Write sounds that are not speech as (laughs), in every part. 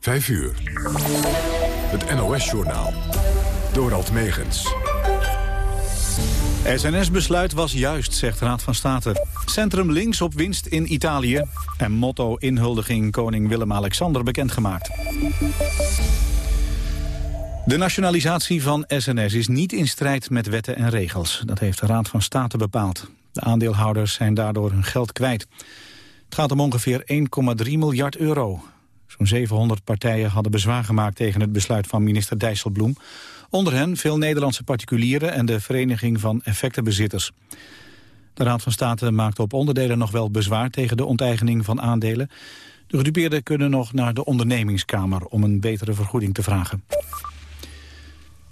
5 uur. Het NOS-journaal. Dorald Megens. SNS-besluit was juist, zegt Raad van State. Centrum links op winst in Italië. En motto inhuldiging koning Willem-Alexander bekendgemaakt. De nationalisatie van SNS is niet in strijd met wetten en regels. Dat heeft de Raad van State bepaald. De aandeelhouders zijn daardoor hun geld kwijt. Het gaat om ongeveer 1,3 miljard euro. Zo'n 700 partijen hadden bezwaar gemaakt tegen het besluit van minister Dijsselbloem. Onder hen veel Nederlandse particulieren en de Vereniging van Effectenbezitters. De Raad van State maakte op onderdelen nog wel bezwaar tegen de onteigening van aandelen. De gedupeerden kunnen nog naar de ondernemingskamer om een betere vergoeding te vragen.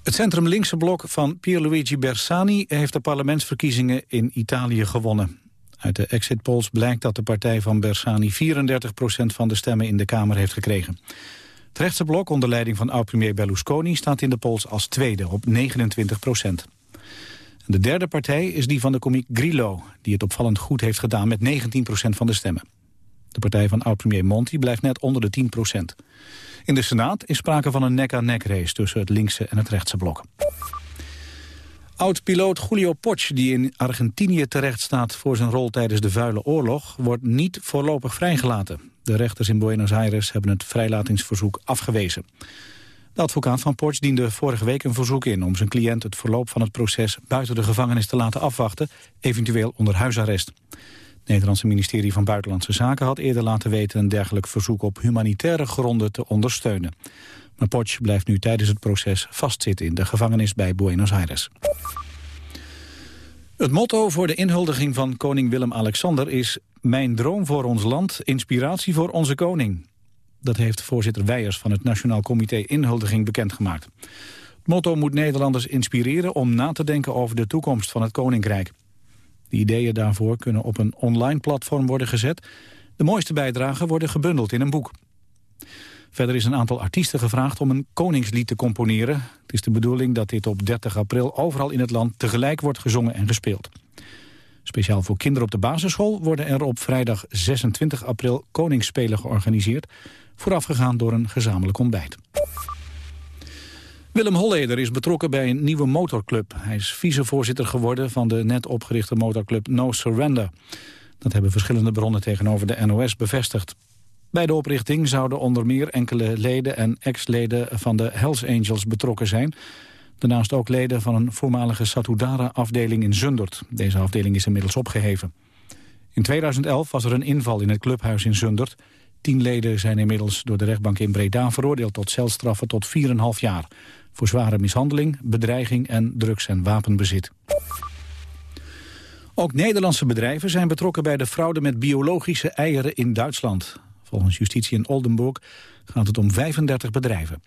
Het centrum-linkse blok van Pierluigi Bersani heeft de parlementsverkiezingen in Italië gewonnen. Uit de exit polls blijkt dat de partij van Bersani 34% van de stemmen in de Kamer heeft gekregen. Het rechtse blok onder leiding van oud-premier Berlusconi staat in de polls als tweede op 29% De derde partij is die van de komiek Grillo, die het opvallend goed heeft gedaan met 19% van de stemmen. De partij van oud-premier Monti blijft net onder de 10% In de Senaat is sprake van een nek-aan-nek race tussen het linkse en het rechtse blok. Oud-piloot Julio Poch, die in Argentinië terecht staat voor zijn rol tijdens de Vuile Oorlog, wordt niet voorlopig vrijgelaten. De rechters in Buenos Aires hebben het vrijlatingsverzoek afgewezen. De advocaat van Poch diende vorige week een verzoek in om zijn cliënt het verloop van het proces buiten de gevangenis te laten afwachten, eventueel onder huisarrest. Het Nederlandse ministerie van Buitenlandse Zaken had eerder laten weten een dergelijk verzoek op humanitaire gronden te ondersteunen. Maar Poch blijft nu tijdens het proces vastzitten in de gevangenis bij Buenos Aires. Het motto voor de inhuldiging van koning Willem-Alexander is... Mijn droom voor ons land, inspiratie voor onze koning. Dat heeft voorzitter Weijers van het Nationaal Comité Inhuldiging bekendgemaakt. Het motto moet Nederlanders inspireren om na te denken over de toekomst van het koninkrijk. De ideeën daarvoor kunnen op een online platform worden gezet. De mooiste bijdragen worden gebundeld in een boek. Verder is een aantal artiesten gevraagd om een koningslied te componeren. Het is de bedoeling dat dit op 30 april overal in het land tegelijk wordt gezongen en gespeeld. Speciaal voor kinderen op de basisschool worden er op vrijdag 26 april koningsspelen georganiseerd, voorafgegaan door een gezamenlijk ontbijt. Willem Holleder is betrokken bij een nieuwe motorclub. Hij is vicevoorzitter geworden van de net opgerichte motorclub No Surrender. Dat hebben verschillende bronnen tegenover de NOS bevestigd. Bij de oprichting zouden onder meer enkele leden en ex-leden van de Hells Angels betrokken zijn. Daarnaast ook leden van een voormalige Satudara-afdeling in Zundert. Deze afdeling is inmiddels opgeheven. In 2011 was er een inval in het clubhuis in Zundert. Tien leden zijn inmiddels door de rechtbank in Breda veroordeeld tot celstraffen tot 4,5 jaar. Voor zware mishandeling, bedreiging en drugs- en wapenbezit. Ook Nederlandse bedrijven zijn betrokken bij de fraude met biologische eieren in Duitsland. Volgens justitie in Oldenburg gaat het om 35 bedrijven.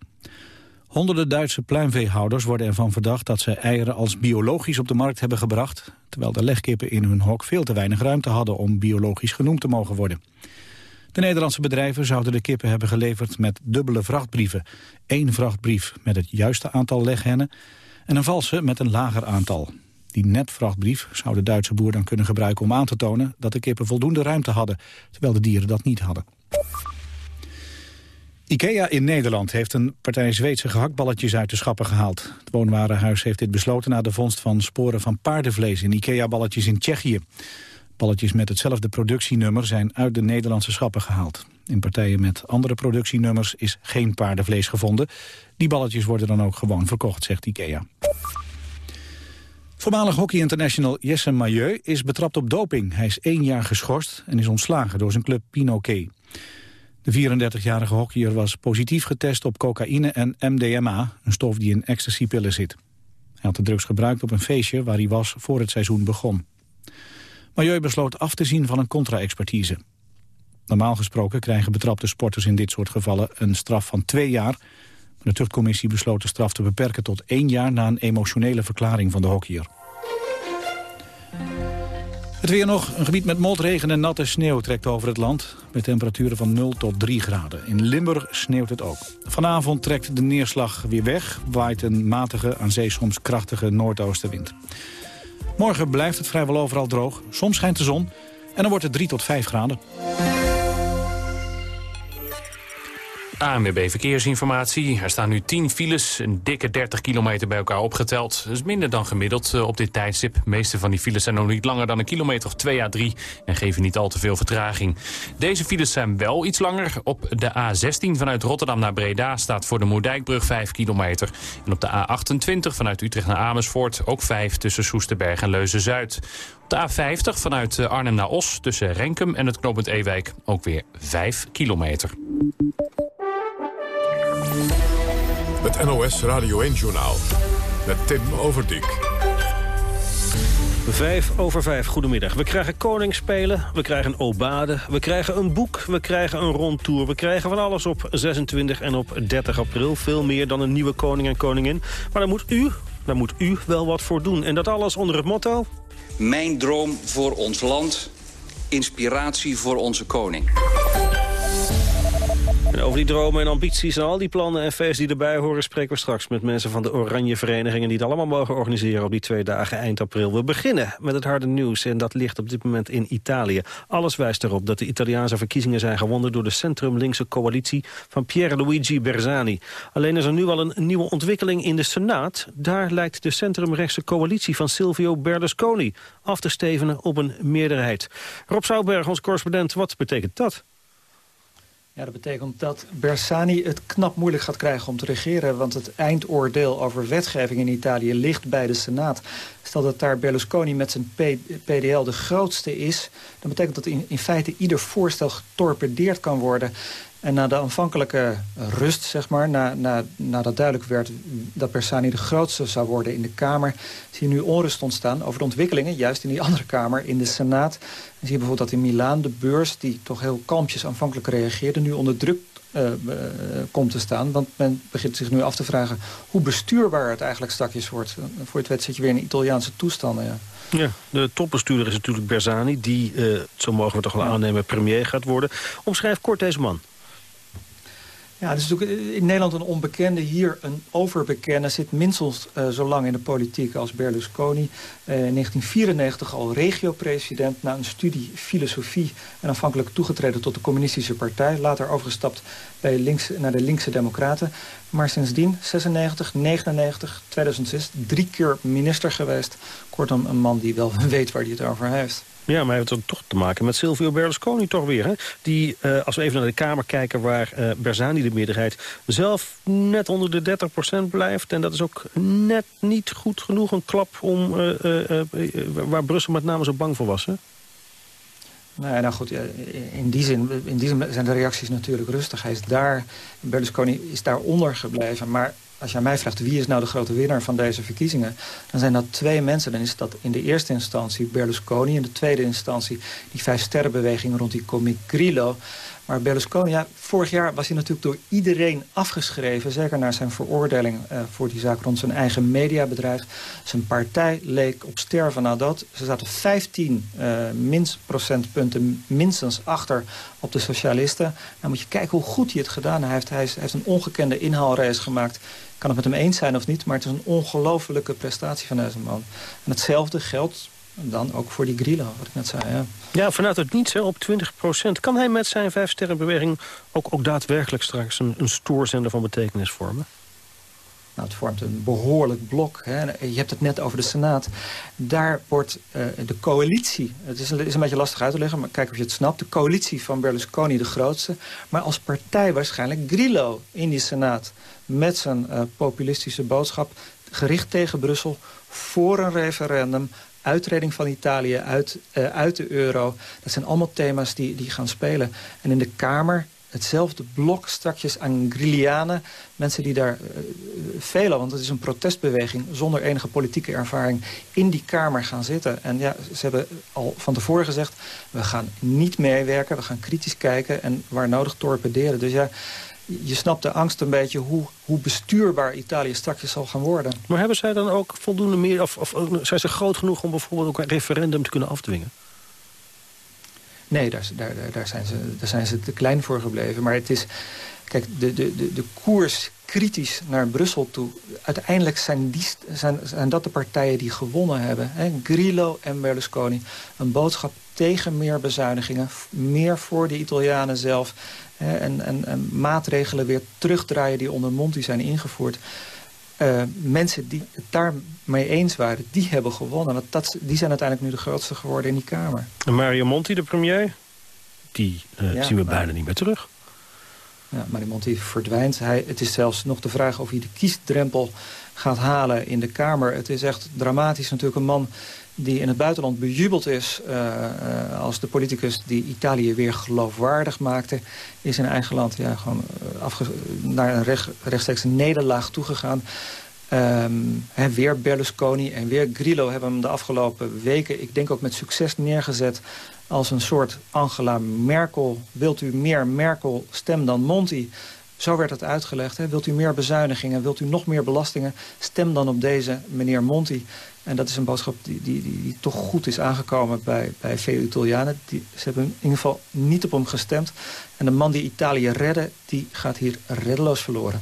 Honderden Duitse pluimveehouders worden ervan verdacht dat ze eieren als biologisch op de markt hebben gebracht, terwijl de legkippen in hun hok veel te weinig ruimte hadden om biologisch genoemd te mogen worden. De Nederlandse bedrijven zouden de kippen hebben geleverd met dubbele vrachtbrieven. Eén vrachtbrief met het juiste aantal leghennen en een valse met een lager aantal. Die netvrachtbrief zou de Duitse boer dan kunnen gebruiken om aan te tonen dat de kippen voldoende ruimte hadden, terwijl de dieren dat niet hadden. IKEA in Nederland heeft een partij Zweedse gehaktballetjes uit de schappen gehaald. Het woonwarenhuis heeft dit besloten na de vondst van sporen van paardenvlees in IKEA-balletjes in Tsjechië. Balletjes met hetzelfde productienummer zijn uit de Nederlandse schappen gehaald. In partijen met andere productienummers is geen paardenvlees gevonden. Die balletjes worden dan ook gewoon verkocht, zegt IKEA. Voormalig hockey international Jesse Mailleu is betrapt op doping. Hij is één jaar geschorst en is ontslagen door zijn club Pinoquet. De 34-jarige hockeyer was positief getest op cocaïne en MDMA, een stof die in ecstasypillen zit. Hij had de drugs gebruikt op een feestje waar hij was voor het seizoen begon. Milieu besloot af te zien van een contra-expertise. Normaal gesproken krijgen betrapte sporters in dit soort gevallen een straf van twee jaar. De tuchtcommissie besloot de straf te beperken tot één jaar na een emotionele verklaring van de hockeyer. Het weer nog. Een gebied met motregen en natte sneeuw trekt over het land. Met temperaturen van 0 tot 3 graden. In Limburg sneeuwt het ook. Vanavond trekt de neerslag weer weg. Waait een matige, aan zee soms krachtige noordoostenwind. Morgen blijft het vrijwel overal droog. Soms schijnt de zon. En dan wordt het 3 tot 5 graden. ANWB Verkeersinformatie. Er staan nu 10 files, een dikke 30 kilometer bij elkaar opgeteld. Dat is minder dan gemiddeld eh, op dit tijdstip. De meeste van die files zijn nog niet langer dan een kilometer of 2 à 3... en geven niet al te veel vertraging. Deze files zijn wel iets langer. Op de A16 vanuit Rotterdam naar Breda staat voor de Moerdijkbrug 5 kilometer. En op de A28 vanuit Utrecht naar Amersfoort ook 5 tussen Soesterberg en Leuzen-Zuid. Op de A50 vanuit eh, Arnhem naar Os tussen Renkum en het knooppunt Ewijk ook weer 5 kilometer. Het NOS Radio 1-journaal met Tim Overdijk. Vijf over vijf, goedemiddag. We krijgen koningsspelen, we krijgen obade, we krijgen een boek, we krijgen een rondtour. We krijgen van alles op 26 en op 30 april. Veel meer dan een nieuwe koning en koningin. Maar daar moet u, daar moet u wel wat voor doen. En dat alles onder het motto... Mijn droom voor ons land, inspiratie voor onze koning. En over die dromen en ambities en al die plannen en feesten die erbij horen... spreken we straks met mensen van de Oranje Verenigingen... die het allemaal mogen organiseren op die twee dagen eind april. We beginnen met het harde nieuws en dat ligt op dit moment in Italië. Alles wijst erop dat de Italiaanse verkiezingen zijn gewonnen... door de centrum-linkse coalitie van Pierluigi Bersani. Alleen is er nu al een nieuwe ontwikkeling in de Senaat. Daar lijkt de centrumrechtse coalitie van Silvio Berlusconi... af te stevenen op een meerderheid. Rob Zouberg, ons correspondent, wat betekent dat? Ja, dat betekent dat Bersani het knap moeilijk gaat krijgen om te regeren. Want het eindoordeel over wetgeving in Italië ligt bij de Senaat. Stel dat daar Berlusconi met zijn PDL de grootste is... dan betekent dat in, in feite ieder voorstel getorpedeerd kan worden. En na de aanvankelijke rust, zeg maar, na, na, nadat duidelijk werd dat Bersani de grootste zou worden in de Kamer, zie je nu onrust ontstaan over de ontwikkelingen, juist in die andere Kamer, in de Senaat. En zie je bijvoorbeeld dat in Milaan de beurs, die toch heel kalmpjes aanvankelijk reageerde, nu onder druk uh, uh, komt te staan. Want men begint zich nu af te vragen hoe bestuurbaar het eigenlijk straks wordt. Voor het wet zit je weer in Italiaanse toestanden, ja. Ja, de topbestuurder is natuurlijk Bersani, die, uh, zo mogen we toch wel aannemen, premier gaat worden. Omschrijf kort deze man. Ja, het is natuurlijk in Nederland een onbekende, hier een overbekende. Zit minstens uh, zo lang in de politiek als Berlusconi. Uh, in 1994 al regio-president na een studie filosofie... en aanvankelijk toegetreden tot de communistische partij. Later overgestapt bij links, naar de linkse democraten. Maar sindsdien, 96, 99, 2006, drie keer minister geweest. Kortom, een man die wel (laughs) weet waar hij het over heeft. Ja, maar hij heeft toch te maken met Silvio Berlusconi toch weer. Hè? Die, uh, als we even naar de Kamer kijken waar uh, Bersani de meerderheid... zelf net onder de 30% blijft. En dat is ook net niet goed genoeg een klap om uh, waar Brussel met name zo bang voor was. Hè? Nou, nou goed, in die, zin, in die zin zijn de reacties natuurlijk rustig. Hij is daar, Berlusconi is daaronder gebleven. Maar als je mij vraagt wie is nou de grote winnaar van deze verkiezingen... dan zijn dat twee mensen. Dan is dat in de eerste instantie Berlusconi... in de tweede instantie die vijf sterrenbeweging rond die comic Grillo. Maar Berlusconi, ja, vorig jaar was hij natuurlijk door iedereen afgeschreven. Zeker na zijn veroordeling uh, voor die zaak rond zijn eigen mediabedrijf. Zijn partij leek op sterven nadat. Ze zaten 15 uh, minst procentpunten minstens achter op de socialisten. Dan moet je kijken hoe goed hij het gedaan heeft. Hij, hij heeft een ongekende inhaalrace gemaakt. Kan het met hem eens zijn of niet, maar het is een ongelofelijke prestatie van deze man. En hetzelfde geldt dan ook voor die Grillo, wat ik net zei. Ja, ja vanuit het niets op 20 procent. Kan hij met zijn vijfsterrenbeweging ook, ook daadwerkelijk straks een, een stoorzender van betekenis vormen? Nou, het vormt een behoorlijk blok. Hè. Je hebt het net over de Senaat. Daar wordt uh, de coalitie... Het is een, is een beetje lastig uit te leggen, maar kijk of je het snapt. De coalitie van Berlusconi de grootste. Maar als partij waarschijnlijk Grillo in die Senaat. Met zijn uh, populistische boodschap gericht tegen Brussel... voor een referendum uitreding van Italië uit, uh, uit de euro. Dat zijn allemaal thema's die, die gaan spelen. En in de Kamer hetzelfde blok strakjes aan Grillianen. Mensen die daar uh, velen, want het is een protestbeweging... zonder enige politieke ervaring in die Kamer gaan zitten. En ja, ze hebben al van tevoren gezegd... we gaan niet meewerken, we gaan kritisch kijken... en waar nodig torpederen. Dus ja, je snapt de angst een beetje hoe, hoe bestuurbaar Italië straks zal gaan worden. Maar hebben zij dan ook voldoende meer... of, of zijn ze groot genoeg om bijvoorbeeld ook een referendum te kunnen afdwingen? Nee, daar, daar, daar, zijn ze, daar zijn ze te klein voor gebleven. Maar het is... Kijk, de, de, de, de koers kritisch naar Brussel toe. Uiteindelijk zijn, die, zijn, zijn dat de partijen die gewonnen hebben. Hè? Grillo en Berlusconi. Een boodschap tegen meer bezuinigingen. Meer voor de Italianen zelf. Hè, en, en, en, maatregelen weer terugdraaien die onder Monti zijn ingevoerd. Uh, mensen die het daarmee eens waren, die hebben gewonnen. Dat, die zijn uiteindelijk nu de grootste geworden in die Kamer. En Mario Monti, de premier, die uh, ja, zien we bijna niet meer terug. Ja, Mario Monti verdwijnt. Hij, het is zelfs nog de vraag of hij de kiesdrempel gaat halen in de Kamer. Het is echt dramatisch natuurlijk een man die in het buitenland bejubeld is... Uh, uh, als de politicus die Italië weer geloofwaardig maakte... is in eigen land ja, gewoon naar een recht, rechtstreeks nederlaag toegegaan. Um, weer Berlusconi en weer Grillo hebben hem de afgelopen weken... ik denk ook met succes neergezet als een soort Angela Merkel. Wilt u meer Merkel stem dan Monti? Zo werd het uitgelegd. Wilt u meer bezuinigingen, wilt u nog meer belastingen... stem dan op deze meneer Monti. En dat is een boodschap die, die, die, die toch goed is aangekomen bij, bij veel Italianen. Die, ze hebben in ieder geval niet op hem gestemd. En de man die Italië redde, die gaat hier reddeloos verloren.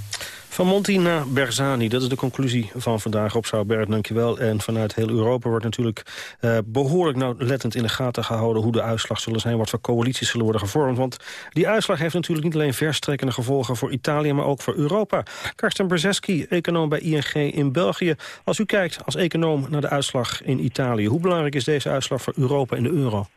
Van Monti naar Berzani, dat is de conclusie van vandaag op Zouwberg, dankjewel. En vanuit heel Europa wordt natuurlijk uh, behoorlijk nauwlettend in de gaten gehouden... hoe de uitslag zullen zijn, wat voor coalities zullen worden gevormd. Want die uitslag heeft natuurlijk niet alleen verstrekkende gevolgen voor Italië... maar ook voor Europa. Karsten Brzeski, econoom bij ING in België. Als u kijkt als econoom naar de uitslag in Italië... hoe belangrijk is deze uitslag voor Europa en de euro?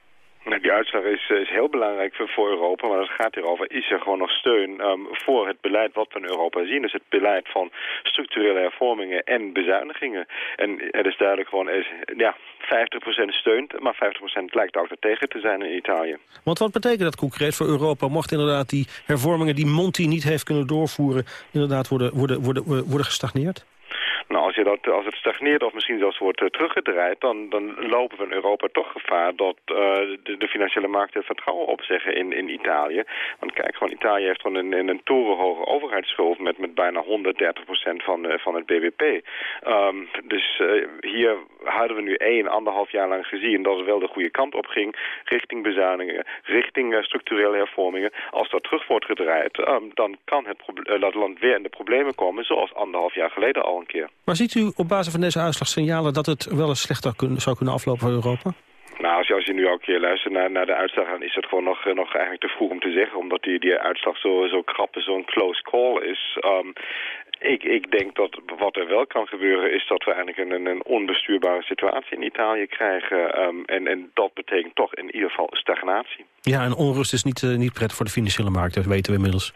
Nou, die uitslag is, is heel belangrijk voor, Europa, maar het gaat hierover. Is er gewoon nog steun um, voor het beleid wat we in Europa zien? Dus het beleid van structurele hervormingen en bezuinigingen. En het is duidelijk gewoon, ja, 50% steunt, maar 50% lijkt ook er tegen te zijn in Italië. Want wat betekent dat concreet voor Europa? Mocht inderdaad die hervormingen die Monti niet heeft kunnen doorvoeren... inderdaad worden, worden, worden, worden gestagneerd? Nou, als, je dat, als het stagneert of misschien zelfs wordt uh, teruggedraaid... Dan, dan lopen we in Europa toch gevaar dat uh, de, de, financiële markten het vertrouwen opzeggen in, in Italië. Want kijk, gewoon Italië heeft gewoon een, een torenhoge overheidsschuld... met, met bijna 130% van, uh, van het BBP. Ehm, dus hier hadden we nu één, anderhalf jaar lang gezien... dat het wel de goede kant op ging richting bezuinigingen... richting structurele hervormingen. Als dat terug wordt gedraaid, um, dan kan het dat land weer in de problemen komen... zoals anderhalf jaar geleden al een keer. Maar ziet u op basis van deze uitslag signalen dat het wel eens slechter zou kunnen aflopen voor Europa? Nou, als je, als je nu een keer luistert naar, naar de uitslag, dan is het gewoon nog, eh, nog eigenlijk te vroeg om te zeggen. Omdat die, die uitslag zo, zo krap is, zo'n close call is. Um, ik, ik denk dat wat er wel kan gebeuren is dat we eigenlijk een, een onbestuurbare situatie in Italië krijgen. Um, en, en dat betekent toch in ieder geval stagnatie. Ja, en onrust is niet, uh, niet prettig voor de financiële markt, dat weten we inmiddels.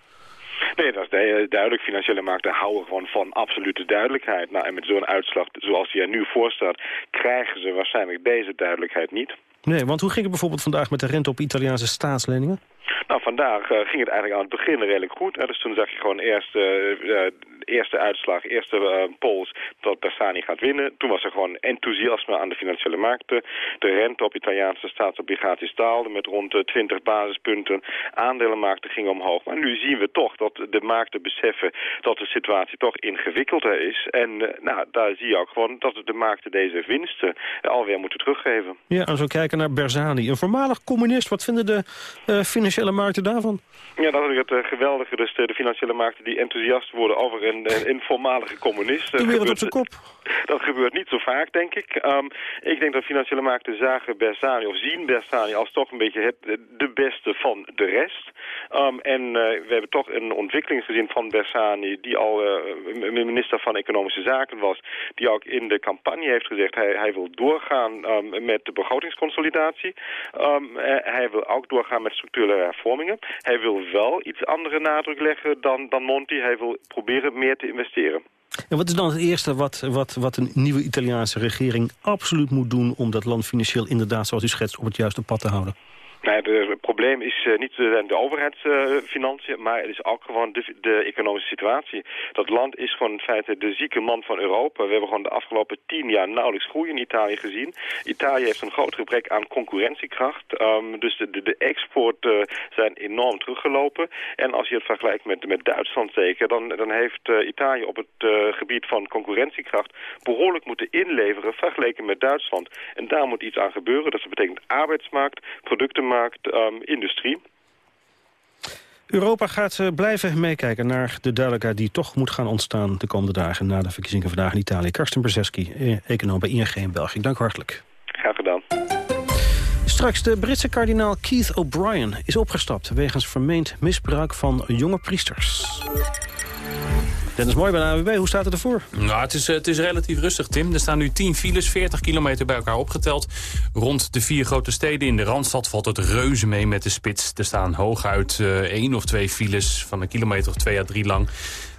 Nee, dat is duidelijk. Financiële markten houden gewoon van absolute duidelijkheid. Nou, en met zo'n uitslag zoals die er nu voor staat... krijgen ze waarschijnlijk deze duidelijkheid niet. Nee, want hoe ging het bijvoorbeeld vandaag met de rente op Italiaanse staatsleningen? Nou, vandaag uh, ging het eigenlijk aan het begin redelijk goed. Dus toen zag je gewoon eerst uh, eerste uitslag, eerste uh, polls dat Bersani gaat winnen. Toen was er gewoon enthousiasme aan de financiële markten. De rente op Italiaanse staatsobligaties daalde met rond 20 basispunten. Aandelenmarkten gingen omhoog. Maar nu zien we toch dat de markten beseffen dat de situatie toch ingewikkelder is. En nou, daar zie je ook gewoon dat de markten deze winsten alweer moeten teruggeven. Ja, als we kijken naar Bersani, een voormalig communist. Wat vinden de uh, financiële markten daarvan? Ja, dat is het uh, geweldige. Dus de, de, financiële markten die enthousiast worden over een, een voormalige communist. De wereld op zijn kop. (laughs) Dat gebeurt niet zo vaak, denk ik. Um, ik denk dat financiële markten zagen Bersani, of zien Bersani als toch een beetje het, de beste van de rest. Um, en uh, we hebben toch een ontwikkeling gezien van Bersani, die al uh, minister van Economische Zaken was, die ook in de campagne heeft gezegd, hij, hij wil doorgaan um, met de begrotingsconsolidatie. hij wil ook doorgaan met structurele hervormingen. Hij wil wel iets andere nadruk leggen dan, dan Monti. Hij wil proberen meer te investeren. En wat is dan het eerste wat, wat, wat een nieuwe Italiaanse regering absoluut moet doen... om dat land financieel inderdaad, zoals u schetst, op het juiste pad te houden? Nou, het probleem is uh, niet de, de overheidsfinanciën, maar het is ook gewoon de, de, economische situatie. Dat land is gewoon in feite de zieke man van Europa. We hebben gewoon de afgelopen tien jaar nauwelijks groei in Italië gezien. Italië heeft een groot gebrek aan concurrentiekracht. Um, dus de, de, exporten uh, zijn enorm teruggelopen. En als je het vergelijkt met, met Duitsland zeker, dan, dan heeft Italië op het gebied van concurrentiekracht behoorlijk moeten inleveren vergeleken met Duitsland. En daar moet iets aan gebeuren. Dat betekent arbeidsmarkt, productenmarkt um, industrie. Europa gaat uh, blijven meekijken naar de duidelijkheid die toch moet gaan ontstaan de komende dagen na de verkiezingen vandaag in Italië. Karsten Brzeski, eh, econoom bij ING in België. Dank u hartelijk. Graag gedaan. Straks de Britse kardinaal Keith O'Brien is opgestapt... wegens vermeend misbruik van jonge priesters. Dennis Mooi bij de AWB, hoe staat het ervoor? Nou, het is, het is relatief rustig, Tim. Er staan nu 10 files, 40 kilometer bij elkaar opgeteld. Rond de vier grote steden in de Randstad valt het reuze mee met de spits. Er staan hooguit uh, één of twee files van een kilometer of twee à drie lang.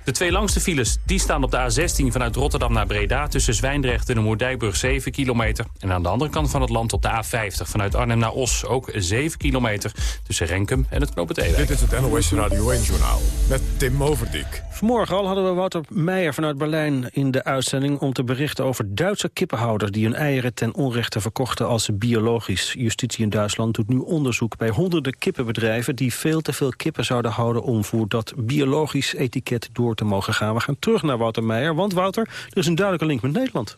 De twee langste files die staan op de A16 vanuit Rotterdam naar Breda... tussen Zwijndrecht en de Moerdijkbrug 7 kilometer. En aan de andere kant van het land op de A50 vanuit Arnhem naar Os... ook 7 kilometer tussen Renkum en het Knoop Dit is het NOS Radio 1-journaal met Tim Overdijk. Vanmorgen al hadden we Wouter Meijer vanuit Berlijn in de uitzending... om te berichten over Duitse kippenhouders... die hun eieren ten onrechte verkochten als biologisch. Justitie in Duitsland doet nu onderzoek bij honderden kippenbedrijven... die veel te veel kippen zouden houden om voor dat biologisch etiket door te mogen gaan. We gaan terug naar Wouter Meijer, want Wouter, er is een duidelijke link met Nederland.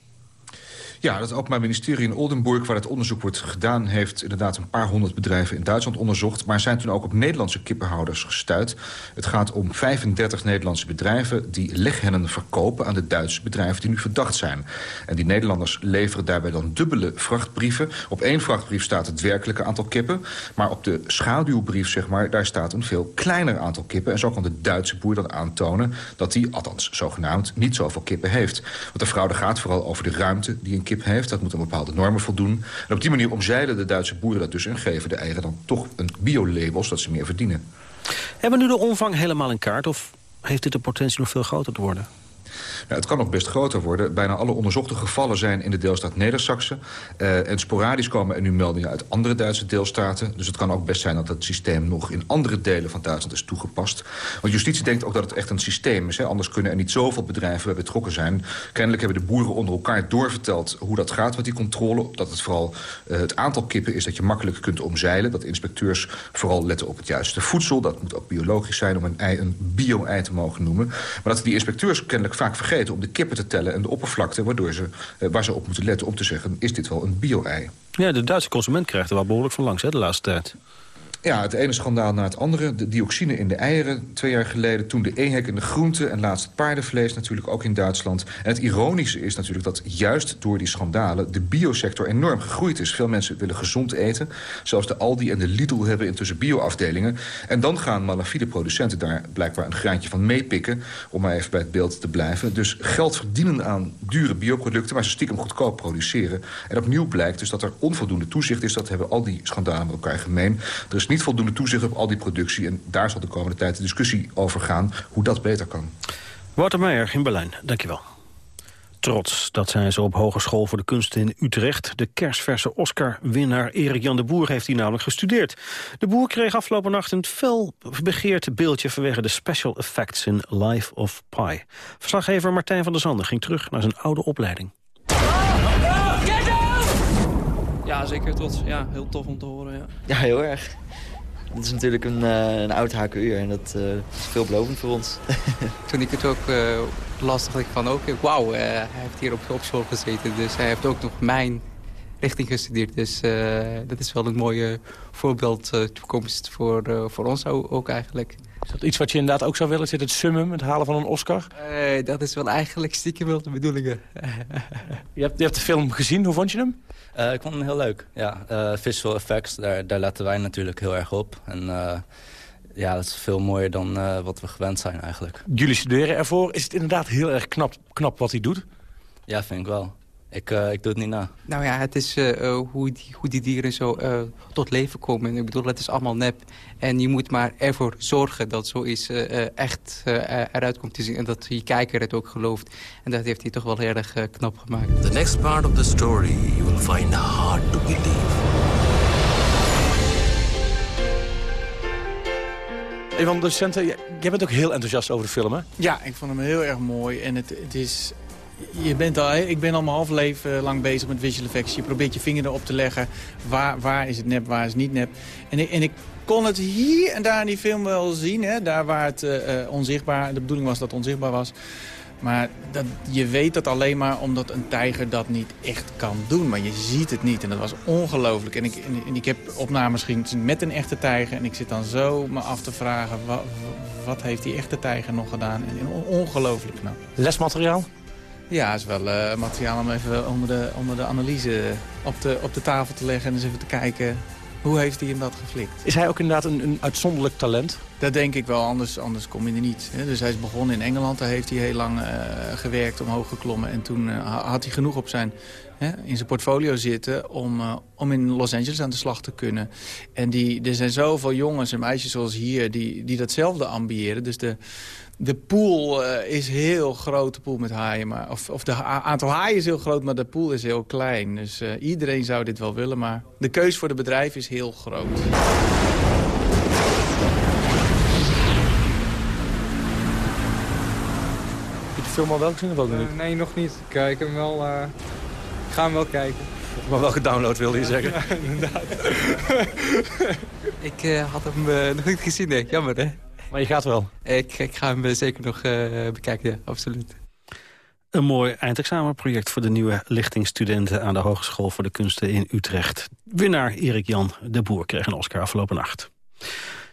Ja, het Openbaar Ministerie in Oldenburg, waar het onderzoek wordt gedaan... heeft inderdaad een paar honderd bedrijven in Duitsland onderzocht... maar zijn toen ook op Nederlandse kippenhouders gestuurd. Het gaat om 35 Nederlandse bedrijven die leghennen verkopen... aan de Duitse bedrijven die nu verdacht zijn. En die Nederlanders leveren daarbij dan dubbele vrachtbrieven. Op één vrachtbrief staat het werkelijke aantal kippen... maar op de schaduwbrief, zeg maar, daar staat een veel kleiner aantal kippen. En zo kan de Duitse boer dan aantonen dat hij, althans zogenaamd... niet zoveel kippen heeft. Want de fraude gaat vooral over de ruimte die een heeft. Dat moet aan bepaalde normen voldoen. En op die manier omzeilen de Duitse boeren dat dus... en geven de eieren dan toch een biolabel, zodat ze meer verdienen. Hebben we nu de omvang helemaal in kaart... of heeft dit de potentie nog veel groter te worden? Nou, het kan nog best groter worden. Bijna alle onderzochte gevallen zijn in de deelstaat Neder-Saxe. Uh, en sporadisch komen er nu meldingen uit andere Duitse deelstaten. Dus het kan ook best zijn dat het systeem nog in andere delen van Duitsland is toegepast. Want justitie denkt ook dat het echt een systeem is. Hè? Anders kunnen er niet zoveel bedrijven betrokken zijn. Kennelijk hebben de boeren onder elkaar doorverteld hoe dat gaat met die controle. Dat het vooral uh, het aantal kippen is dat je makkelijk kunt omzeilen. Dat inspecteurs vooral letten op het juiste voedsel. Dat moet ook biologisch zijn om een, ei, een bio-ei te mogen noemen. Maar dat die inspecteurs kennelijk vaak vergeten om de kippen te tellen en de oppervlakte... Waardoor ze, uh, waar ze op moeten letten om te zeggen, is dit wel een bio-ei? Ja, de Duitse consument krijgt er wel behoorlijk van langs hè, de laatste tijd. Ja, het ene schandaal na het andere. De dioxine in de eieren twee jaar geleden. Toen de EHEC in de groenten en laatst het paardenvlees natuurlijk ook in Duitsland. En het ironische is natuurlijk dat juist door die schandalen... de biosector enorm gegroeid is. Veel mensen willen gezond eten. Zelfs de Aldi en de Lidl hebben intussen bioafdelingen. En dan gaan malafide producenten daar blijkbaar een graantje van meepikken... om maar even bij het beeld te blijven. Dus geld verdienen aan dure bioproducten... maar ze stiekem goedkoop produceren. En opnieuw blijkt dus dat er onvoldoende toezicht is. Dat hebben al die schandalen elkaar gemeen. Er is voldoende toezicht op al die productie. En daar zal de komende tijd de discussie over gaan hoe dat beter kan. Wouter Meijer in Berlijn, dankjewel. Trots, dat zijn ze op Hogeschool voor de Kunsten in Utrecht. De kerstverse Oscar-winnaar Erik Jan de Boer heeft hier namelijk gestudeerd. De Boer kreeg afgelopen nacht een fel begeerd beeldje... vanwege de special effects in Life of Pi. Verslaggever Martijn van der Zanden ging terug naar zijn oude opleiding. Zeker trots. Ja, heel tof om te horen. Ja, ja heel erg. Het is natuurlijk een, uh, een oud HKU en dat uh, is veelbelovend voor ons. (laughs) Toen ik het ook uh, las, dacht ik van ook, wauw, hij heeft hier op, op school gezeten. Dus hij heeft ook nog mijn richting gestudeerd. Dus dat is wel een mooie voorbeeld toekomst voor, voor ons ook eigenlijk. Is dat iets wat je inderdaad ook zou willen? Zit het summum, het halen van een Oscar? dat is wel eigenlijk stiekem wel de bedoelingen. (laughs) je, hebt, je hebt de film gezien, hoe vond je hem? Uh, ik vond hem heel leuk. Ja, uh, visual effects, daar, daar letten wij natuurlijk heel erg op. En uh, ja, dat is veel mooier dan wat we gewend zijn eigenlijk. Jullie studeren ervoor. Is het inderdaad heel erg knap, knap wat hij doet? Ja, vind ik wel. Ik, uh, ik doe het niet na. Nou ja, het is uh, hoe, die, hoe die dieren zo uh, tot leven komen. Ik bedoel, het is allemaal nep. En je moet maar ervoor zorgen dat zo is echt eruit komt te zien. En dat je kijker het ook gelooft. En dat heeft hij toch wel heel erg knap gemaakt. The next part of the story you will find hard to believe. Een van de docenten, jij bent ook heel enthousiast over de film, hè? Ja, ik vond hem heel erg mooi. En het, het is je bent al, ik ben al mijn half leven lang bezig met visual effects. Je probeert je vinger erop te leggen. Waar, waar is het nep, waar is het niet nep. En ik, en ik kon het hier en daar in die film wel zien. Hè? Daar waar het uh, onzichtbaar, de bedoeling was dat het onzichtbaar was. Maar dat, je weet dat alleen maar omdat een tijger dat niet echt kan doen. Maar je ziet het niet en dat was ongelooflijk. En ik, en ik heb opnames gezien met een echte tijger. En ik zit dan zo me af te vragen... wat, wat heeft die echte tijger nog gedaan? En ongelooflijk knap. Lesmateriaal? Ja, het is wel uh, materiaal om even onder de, onder de analyse op de, op de tafel te leggen en eens even te kijken Hoe heeft hij hem dat geflikt? Is hij ook inderdaad een, een uitzonderlijk talent? Dat denk ik wel, anders, anders kom je er niet. Dus hij is begonnen in Engeland, daar heeft hij heel lang uh, gewerkt, omhoog geklommen. En toen uh, had hij genoeg op zijn, in zijn portfolio zitten om, uh, om in Los Angeles aan de slag te kunnen. En die, er zijn zoveel jongens en meisjes zoals hier die, die datzelfde ambiëren. Dus de, de pool uh, is heel groot, de pool met haaien. Maar, of of de aantal haaien is heel groot, maar de pool is heel klein. Dus uh, iedereen zou dit wel willen, maar de keus voor de bedrijf is heel groot. Heb je de film al wel gezien of ook Uh, niet? nee, nog niet. Kijk hem wel. Uh, ik ga hem wel kijken. Maar welke download wilde je zeggen? Ja, (laughs) inderdaad. (laughs) ik uh, had hem uh, nog niet gezien, nee. Jammer, hè? Maar je gaat wel? Ik, ik ga hem zeker nog uh, bekijken, ja, absoluut. Een mooi eindexamenproject voor de nieuwe lichtingstudenten... aan de Hogeschool voor de Kunsten in Utrecht. Winnaar Erik Jan de Boer kreeg een Oscar afgelopen nacht.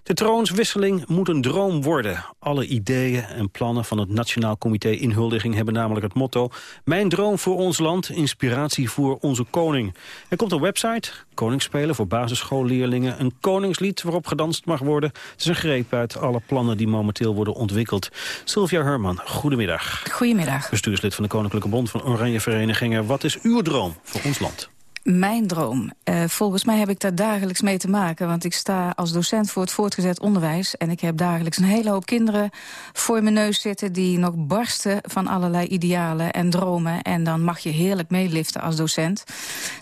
De troonswisseling moet een droom worden. Alle ideeën en plannen van het Nationaal Comité Inhuldiging hebben namelijk het motto... Mijn droom voor ons land, inspiratie voor onze koning. Er komt een website, Koningsspelen voor basisschoolleerlingen... een koningslied waarop gedanst mag worden. Het is een greep uit alle plannen die momenteel worden ontwikkeld. Sylvia Herman, goedemiddag. Goedemiddag. Bestuurslid van de Koninklijke Bond van Oranje Verenigingen. Wat is uw droom voor ons land? Mijn droom. Uh, volgens mij heb ik daar dagelijks mee te maken. Want ik sta als docent voor het voortgezet onderwijs. En ik heb dagelijks een hele hoop kinderen voor mijn neus zitten... die nog barsten van allerlei idealen en dromen. En dan mag je heerlijk meeliften als docent.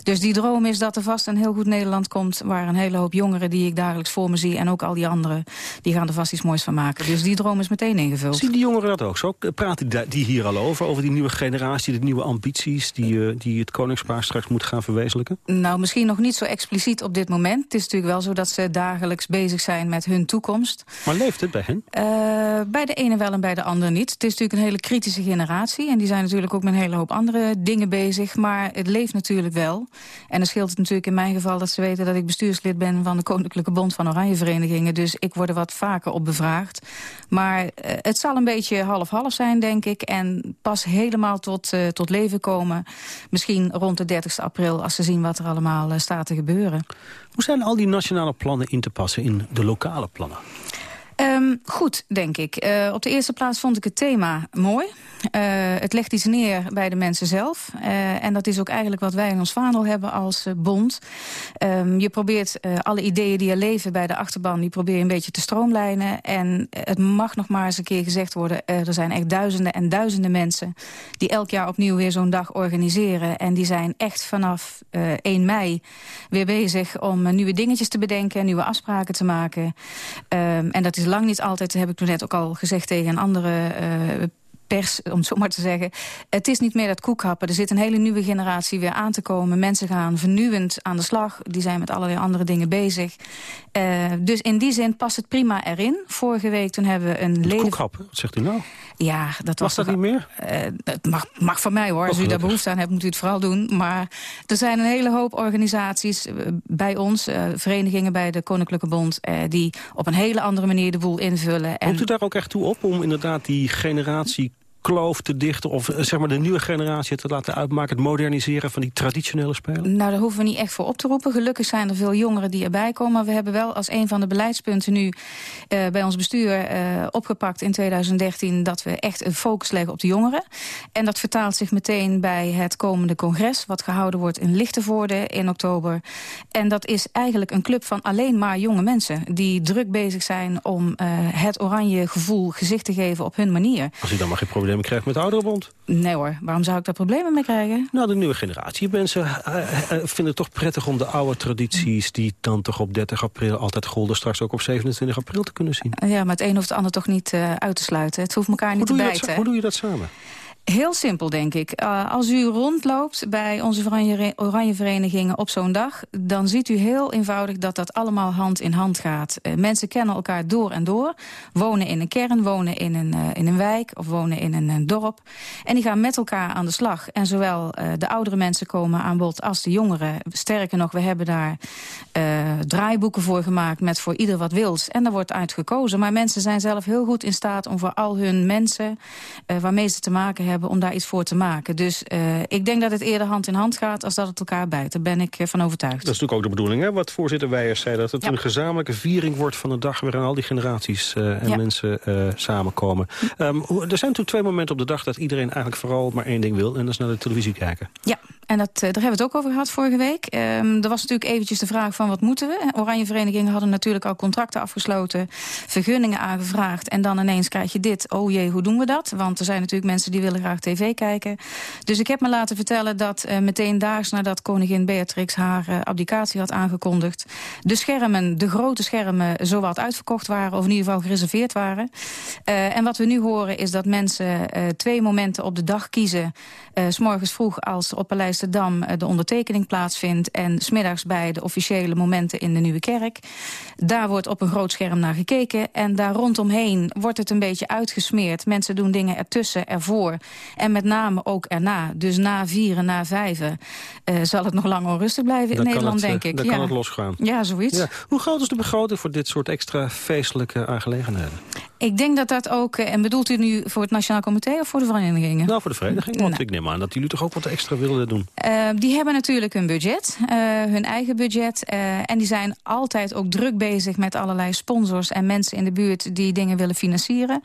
Dus die droom is dat er vast een heel goed Nederland komt... waar een hele hoop jongeren die ik dagelijks voor me zie... en ook al die anderen, die gaan er vast iets moois van maken. Dus die droom is meteen ingevuld. Zien die jongeren dat ook zo? Praten die hier al over? Over die nieuwe generatie, de nieuwe ambities... die, uh, die het koningspaar straks moet gaan Nou, misschien nog niet zo expliciet op dit moment. Het is natuurlijk wel zo dat ze dagelijks bezig zijn met hun toekomst. Maar leeft het bij hen? Uh, bij de ene wel en bij de andere niet. Het is natuurlijk een hele kritische generatie. En die zijn natuurlijk ook met een hele hoop andere dingen bezig. Maar het leeft natuurlijk wel. En dan scheelt het natuurlijk in mijn geval dat ze weten... dat ik bestuurslid ben van de Koninklijke Bond van Oranje Verenigingen. Dus ik word er wat vaker op bevraagd. Maar uh, het zal een beetje half-half zijn, denk ik. En pas helemaal tot, uh, tot leven komen. Misschien rond de 30 april, als ze zien wat er allemaal uh, staat te gebeuren. Hoe zijn al die nationale plannen in te passen in de lokale plannen? Um, goed, denk ik. Uh, op de eerste plaats vond ik het thema mooi. Uh, het legt iets neer bij de mensen zelf. Uh, en dat is ook eigenlijk wat wij in ons vaandel hebben als bond. Um, je probeert alle ideeën die er leven bij de achterban... die probeer je een beetje te stroomlijnen. En het mag nog maar eens een keer gezegd worden... er zijn echt duizenden en duizenden mensen... die elk jaar opnieuw weer zo'n dag organiseren. En die zijn echt vanaf 1 mei weer bezig om nieuwe dingetjes te bedenken... nieuwe afspraken te maken. Um, en dat is lang niet altijd, heb ik toen net ook al gezegd tegen een andere uh, pers, om het zo maar te zeggen. Het is niet meer dat koekhappen. Er zit een hele nieuwe generatie weer aan te komen. Mensen gaan vernieuwend aan de slag. Die zijn met allerlei andere dingen bezig. Uh, dus in die zin past het prima erin. Vorige week toen hebben we een leden... Koekhappen, wat zegt u nou? Ja, dat was Mag dat niet meer? Uh, het mag, mag van mij hoor. Als u daar behoefte aan hebt, moet u het vooral doen. Maar er zijn een hele hoop organisaties uh, bij ons, uh, verenigingen bij de Koninklijke Bond, die op een hele andere manier de boel invullen. En... Komt u daar ook echt toe op om inderdaad die generatie kloof te dichten... of zeg maar de nieuwe generatie te laten uitmaken... het moderniseren van die traditionele spelen? Nou, daar hoeven we niet echt voor op te roepen. Gelukkig zijn er veel jongeren die erbij komen. Maar we hebben wel als een van de beleidspunten nu... Uh, bij ons bestuur uh, opgepakt in 2013... dat we echt een focus leggen op de jongeren. En dat vertaalt zich meteen bij het komende congres... wat gehouden wordt in Lichtenvoorde in oktober. En dat is eigenlijk een club van alleen maar jonge mensen... die druk bezig zijn om uh, het oranje gevoel gezicht te geven op hun manier. Als u dan maar geen probleem problemen krijgt met de ouderenbond. Nee hoor, waarom zou ik daar problemen mee krijgen? Nou, de nieuwe generatie mensen uh, uh, vinden het toch prettig om de oude tradities... die dan toch op 30 april altijd golden... straks ook op 27 april te kunnen zien. Ja, maar het een hoeft het ander toch niet uh, uit te sluiten. Het hoeft elkaar niet te bijten. Hoe doe je dat samen? Heel simpel, denk ik. Uh, als u rondloopt bij onze oranje, verenigingen op zo'n dag... dan ziet u heel eenvoudig dat dat allemaal hand in hand gaat. Uh, mensen kennen elkaar door en door. Wonen in een kern, wonen in een, uh, in een wijk of wonen in een, dorp. En die gaan met elkaar aan de slag. En zowel de oudere mensen komen aan bod als de jongeren. Sterker nog, we hebben daar draaiboeken voor gemaakt... met voor ieder wat wils. En daar wordt uit gekozen. Maar mensen zijn zelf heel goed in staat om voor al hun mensen... waarmee ze te maken hebben hebben om daar iets voor te maken. Dus uh, ik denk dat het eerder hand in hand gaat als dat het elkaar bijt. Daar ben ik van overtuigd. Dat is natuurlijk ook de bedoeling, hè? wat voorzitter Weijers zei... dat het een gezamenlijke viering wordt van de dag... waarin al die generaties uh, en ja. mensen uh, samenkomen. Um, er zijn natuurlijk twee momenten op de dag... dat iedereen eigenlijk vooral maar één ding wil... en dat is naar de televisie kijken. Ja, en dat, daar hebben we het ook over gehad vorige week. Um, er was natuurlijk eventjes de vraag van wat moeten we? Oranje Verenigingen hadden natuurlijk al contracten afgesloten... vergunningen aangevraagd en dan ineens krijg je dit. Oh jee, hoe doen we dat? Want er zijn natuurlijk mensen die willen graag tv kijken. Dus ik heb me laten vertellen dat uh, meteen daags nadat koningin Beatrix haar abdicatie had aangekondigd... de schermen, de grote schermen, zowat uitverkocht waren... of in ieder geval gereserveerd waren. En wat we nu horen is dat mensen twee momenten op de dag kiezen... s morgens vroeg als op Paleis de Dam de ondertekening plaatsvindt... en smiddags bij de officiële momenten in de Nieuwe Kerk. Daar wordt op een groot scherm naar gekeken. En daar rondomheen wordt het een beetje uitgesmeerd. Mensen doen dingen ertussen, ervoor. En met name ook erna. Dus na vieren, na vijven... Uh, zal het nog lang onrustig blijven in Nederland, het, denk ik. Dan ja. kan het losgaan. Ja, zoiets. Ja. Hoe groot is de begroting voor dit soort extra feestelijke aangelegenheden? Ik denk dat dat ook... En bedoelt u nu voor het Nationaal Comité of voor de verenigingen? Nou, voor de vereniging. Want ik neem aan dat jullie toch ook wat extra willen doen. Uh, die hebben natuurlijk hun budget. Uh, hun eigen budget. Uh, en die zijn altijd ook druk bezig met allerlei sponsors en mensen in de buurt die dingen willen financieren.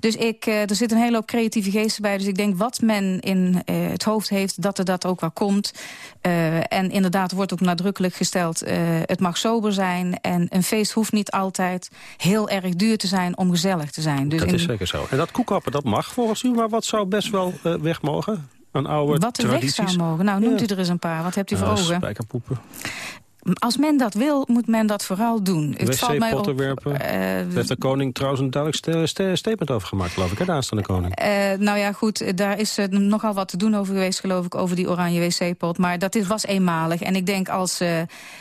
Dus ik, er zit een hele hoop creatieve geesten bij. Dus ik denk wat men in het hoofd heeft, dat er dat ook wel komt. En inderdaad wordt ook nadrukkelijk gesteld, het mag sober zijn. En een feest hoeft niet altijd heel erg duur te zijn om gezellig te zijn. Dus dat in... is zeker zo. En dat koekappen, dat mag volgens u, maar wat zou best wel weg mogen? Een oude Wat er tradities? weg zou mogen? Nou, noemt ja. u er eens een paar. Wat hebt u voor ogen? Spijkerpoepen. Als men dat wil, moet men dat vooral doen. Het valt mij op, werpen. Uh, Daar heeft de koning trouwens een duidelijk st statement over gemaakt, geloof ik, hè, de aanstaande koning. Uh, nou ja, goed, daar is uh, nogal wat te doen over geweest, geloof ik, over die oranje wc-pot. Maar dat is, was eenmalig. En ik denk als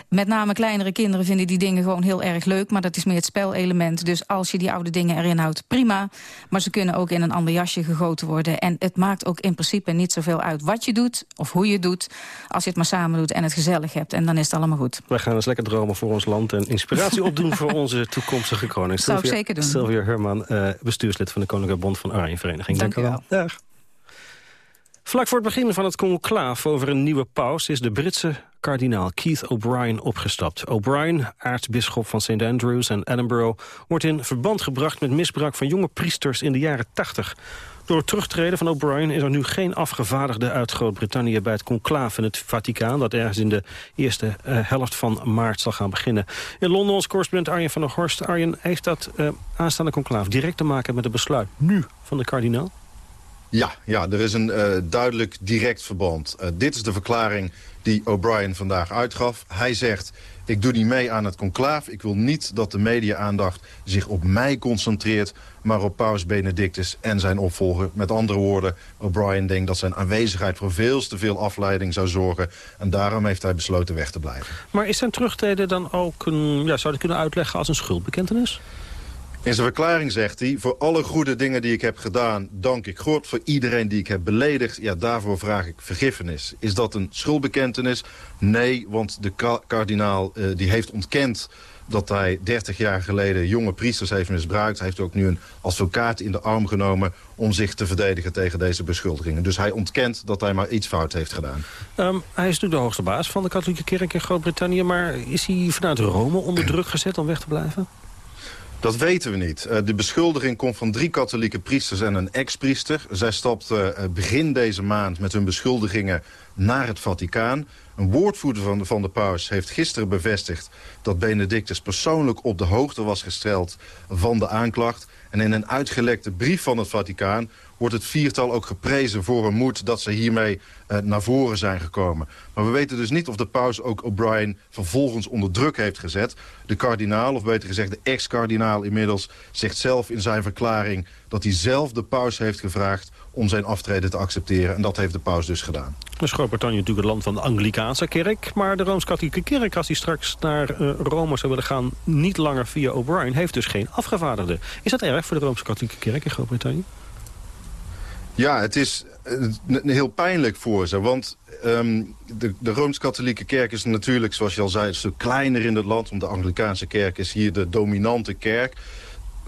met name kleinere kinderen vinden die dingen gewoon heel erg leuk. Maar dat is meer het spelelement. Dus als je die oude dingen erin houdt, prima. Maar ze kunnen ook in een ander jasje gegoten worden. En het maakt ook in principe niet zoveel uit wat je doet of hoe je doet. Als je het maar samen doet en het gezellig hebt. En dan is het allemaal goed. Wij gaan eens lekker dromen voor ons land en inspiratie opdoen voor (laughs) onze toekomstige koning. Zou ik zeker doen. Sylvia Herman, uh, bestuurslid van de Koninklijke Bond van Oranje Vereniging. Dank, Dank u wel. Dag. Vlak voor het begin van het conclaaf over een nieuwe paus... is de Britse kardinaal Keith O'Brien opgestapt. O'Brien, aartsbisschop van St. Andrews en Edinburgh... wordt in verband gebracht met misbruik van jonge priesters in de jaren 80. Door het terugtreden van O'Brien is er nu geen afgevaardigde uit Groot-Brittannië bij het conclaaf in het Vaticaan, dat ergens in de eerste uh, helft van maart zal gaan beginnen. In Londen ons correspondent Arjen van der Horst. Arjen, heeft dat uh, aanstaande conclaaf direct te maken met het besluit nu van de kardinaal? Ja, ja, er is een uh, duidelijk direct verband. Uh, dit is de verklaring die O'Brien vandaag uitgaf. Hij zegt, ik doe niet mee aan het conclaaf. Ik wil niet dat de media-aandacht zich op mij concentreert... maar op paus Benedictus en zijn opvolger. Met andere woorden, O'Brien denkt dat zijn aanwezigheid... voor veel te veel afleiding zou zorgen. En daarom heeft hij besloten weg te blijven. Maar is zijn terugtreden dan ook, een, ja, zou je kunnen uitleggen als een schuldbekentenis? In zijn verklaring zegt hij... voor alle goede dingen die ik heb gedaan, dank ik God. Voor iedereen die ik heb beledigd, ja, daarvoor vraag ik vergiffenis. Is dat een schuldbekentenis? Nee, want de ka kardinaal uh, die heeft ontkend dat hij 30 jaar geleden jonge priesters heeft misbruikt. Hij heeft ook nu een advocaat in de arm genomen om zich te verdedigen tegen deze beschuldigingen. Dus hij ontkent dat hij maar iets fout heeft gedaan. Um, hij is natuurlijk de hoogste baas van de katholieke kerk in Groot-Brittannië... maar is hij vanuit Rome onder (clears throat) druk gezet om weg te blijven? Dat weten we niet. Uh, de beschuldiging komt van drie katholieke priesters en een ex-priester. Zij stapten uh, begin deze maand met hun beschuldigingen naar het Vaticaan. Een woordvoerder van van de paus heeft gisteren bevestigd... dat Benedictus persoonlijk op de hoogte was gesteld van de aanklacht. En in een uitgelekte brief van het Vaticaan wordt het viertal ook geprezen voor hun moed... dat ze hiermee uh, naar voren zijn gekomen. Maar we weten dus niet of de paus ook O'Brien vervolgens onder druk heeft gezet. De kardinaal, of beter gezegd de ex-kardinaal inmiddels... zegt zelf in zijn verklaring dat hij zelf de paus heeft gevraagd... om zijn aftreden te accepteren. En dat heeft de paus dus gedaan. Dus Groot-Brittannië natuurlijk het land van de Anglikaanse kerk. Maar de Rooms-Katholieke kerk, als hij straks naar uh, Rome zou willen gaan... niet langer via O'Brien, heeft dus geen afgevaardigde. Is dat erg voor de Rooms-Katholieke kerk in Groot-Brittannië? Ja, het is heel pijnlijk voor ze. Want um, de, de Rooms-Katholieke kerk is natuurlijk, zoals je al zei... een stuk kleiner in het land. Want de Anglikaanse kerk is hier de dominante kerk.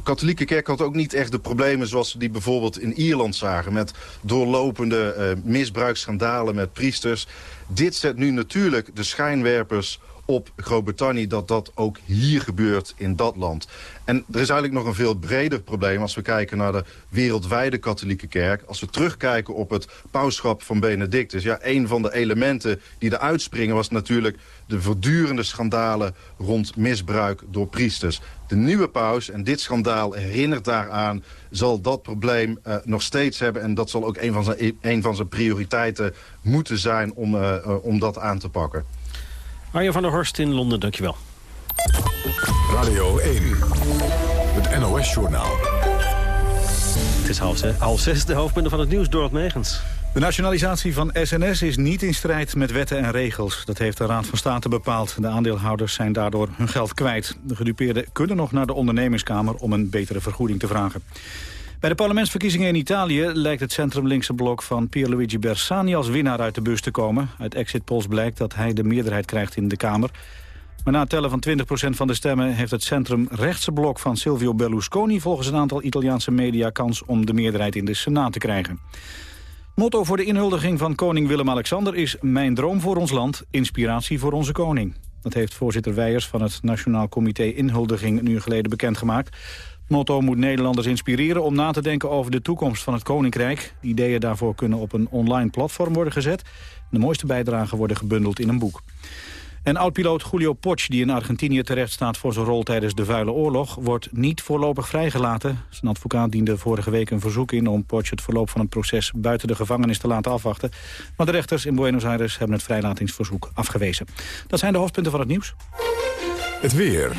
katholieke kerk had ook niet echt de problemen zoals we die bijvoorbeeld in Ierland zagen. Met doorlopende uh, misbruiksschandalen met priesters. Dit zet nu natuurlijk de schijnwerpers op Groot-Brittannië... dat dat ook hier gebeurt in dat land. En er is eigenlijk nog een veel breder probleem... als we kijken naar de wereldwijde katholieke kerk. Als we terugkijken op het pauschap van Benedictus... ja, een van de elementen die er uitspringen was natuurlijk... de voortdurende schandalen rond misbruik door priesters. De nieuwe paus, en dit schandaal herinnert daaraan... zal dat probleem uh, nog steeds hebben. En dat zal ook een van zijn, van zijn prioriteiten moeten zijn om, uh, uh, om dat aan te pakken. Arjen van der Horst in Londen, dankjewel. Radio 1, het NOS-journaal. Het is half zes, half zes, de hoofdpunten van het nieuws, Dorot Megens. De nationalisatie van SNS is niet in strijd met wetten en regels. Dat heeft de Raad van State bepaald. De aandeelhouders zijn daardoor hun geld kwijt. De gedupeerden kunnen nog naar de ondernemingskamer om een betere vergoeding te vragen. Bij de parlementsverkiezingen in Italië lijkt het centrum-linkse blok van Pierluigi Bersani als winnaar uit de bus te komen. Uit exit polls blijkt dat hij de meerderheid krijgt in de Kamer. Maar na het tellen van 20% van de stemmen heeft het centrum-rechtse blok van Silvio Berlusconi volgens een aantal Italiaanse media kans om de meerderheid in de Senaat te krijgen. Motto voor de inhuldiging van koning Willem-Alexander is Mijn droom voor ons land, inspiratie voor onze koning. Dat heeft voorzitter Weijers van het Nationaal Comité Inhuldiging een uur geleden bekendgemaakt motto moet Nederlanders inspireren om na te denken over de toekomst van het Koninkrijk. De ideeën daarvoor kunnen op een online platform worden gezet. De mooiste bijdragen worden gebundeld in een boek. En oud-piloot Julio Poch, die in Argentinië terecht staat voor zijn rol tijdens de vuile oorlog, wordt niet voorlopig vrijgelaten. Zijn advocaat diende vorige week een verzoek in om Poch het verloop van het proces buiten de gevangenis te laten afwachten. Maar de rechters in Buenos Aires hebben het vrijlatingsverzoek afgewezen. Dat zijn de hoofdpunten van het nieuws. Het weer.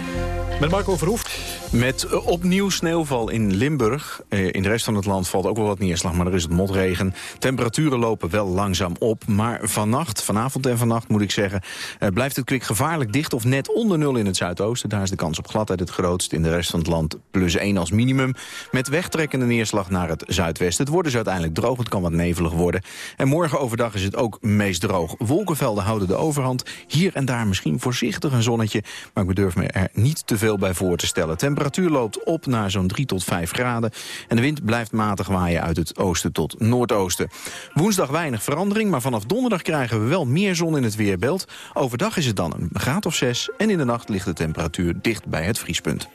Met Marco Verhoef. Met eh, opnieuw sneeuwval in Limburg. Eh, in de rest van het land valt ook wel wat neerslag, maar er is het motregen. Temperaturen lopen wel langzaam op. Maar vannacht, vanavond en vannacht moet ik zeggen... Eh, blijft het kwik gevaarlijk dicht of net onder nul in het zuidoosten. Daar is de kans op gladheid het grootst. In de rest van het land plus 1 als minimum. Met wegtrekkende neerslag naar het zuidwesten. Het wordt dus uiteindelijk droog, het kan wat nevelig worden. En morgen overdag is het ook meest droog. Wolkenvelden houden de overhand. Hier en daar misschien voorzichtig een zonnetje. Maar ik bedurf me er niet te veel bij voor te stellen. Temperatuur loopt op naar zo'n 3 tot 5 graden. En de wind blijft matig waaien uit het oosten tot noordoosten. Woensdag weinig verandering, maar vanaf donderdag krijgen we wel meer zon in het weerbeeld. Overdag is het dan een graad of 6 en in de nacht ligt de temperatuur dicht bij het vriespunt.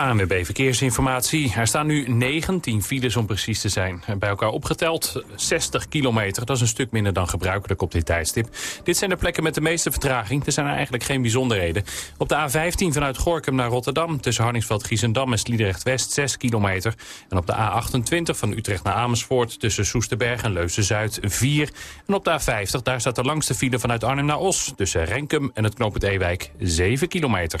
ANWB Verkeersinformatie. Er staan nu 19 files om precies te zijn. Bij elkaar opgeteld 60 kilometer. Dat is een stuk minder dan gebruikelijk op dit tijdstip. Dit zijn de plekken met de meeste vertraging. Er zijn eigenlijk geen bijzonderheden. Op de A15 vanuit Gorkum naar Rotterdam... tussen Harningsveld, Giesendam en Sliedrecht-West 6 kilometer. En op de A28 van Utrecht naar Amersfoort... tussen Soesterberg en Leusden-Zuid 4. En op de A50 daar staat de langste file vanuit Arnhem naar Os... tussen Renkum en het knooppunt Ewijk 7 kilometer.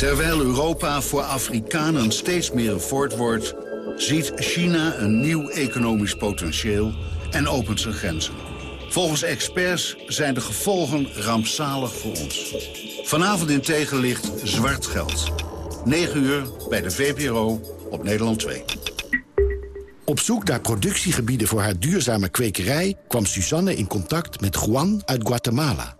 Terwijl Europa voor Afrikanen steeds meer een voort wordt... ziet China een nieuw economisch potentieel en opent zijn grenzen. Volgens experts zijn de gevolgen rampzalig voor ons. Vanavond in tegenlicht zwart geld. 9 uur bij de VPRO op Nederland 2. Op zoek naar productiegebieden voor haar duurzame kwekerij... kwam Suzanne in contact met Juan uit Guatemala...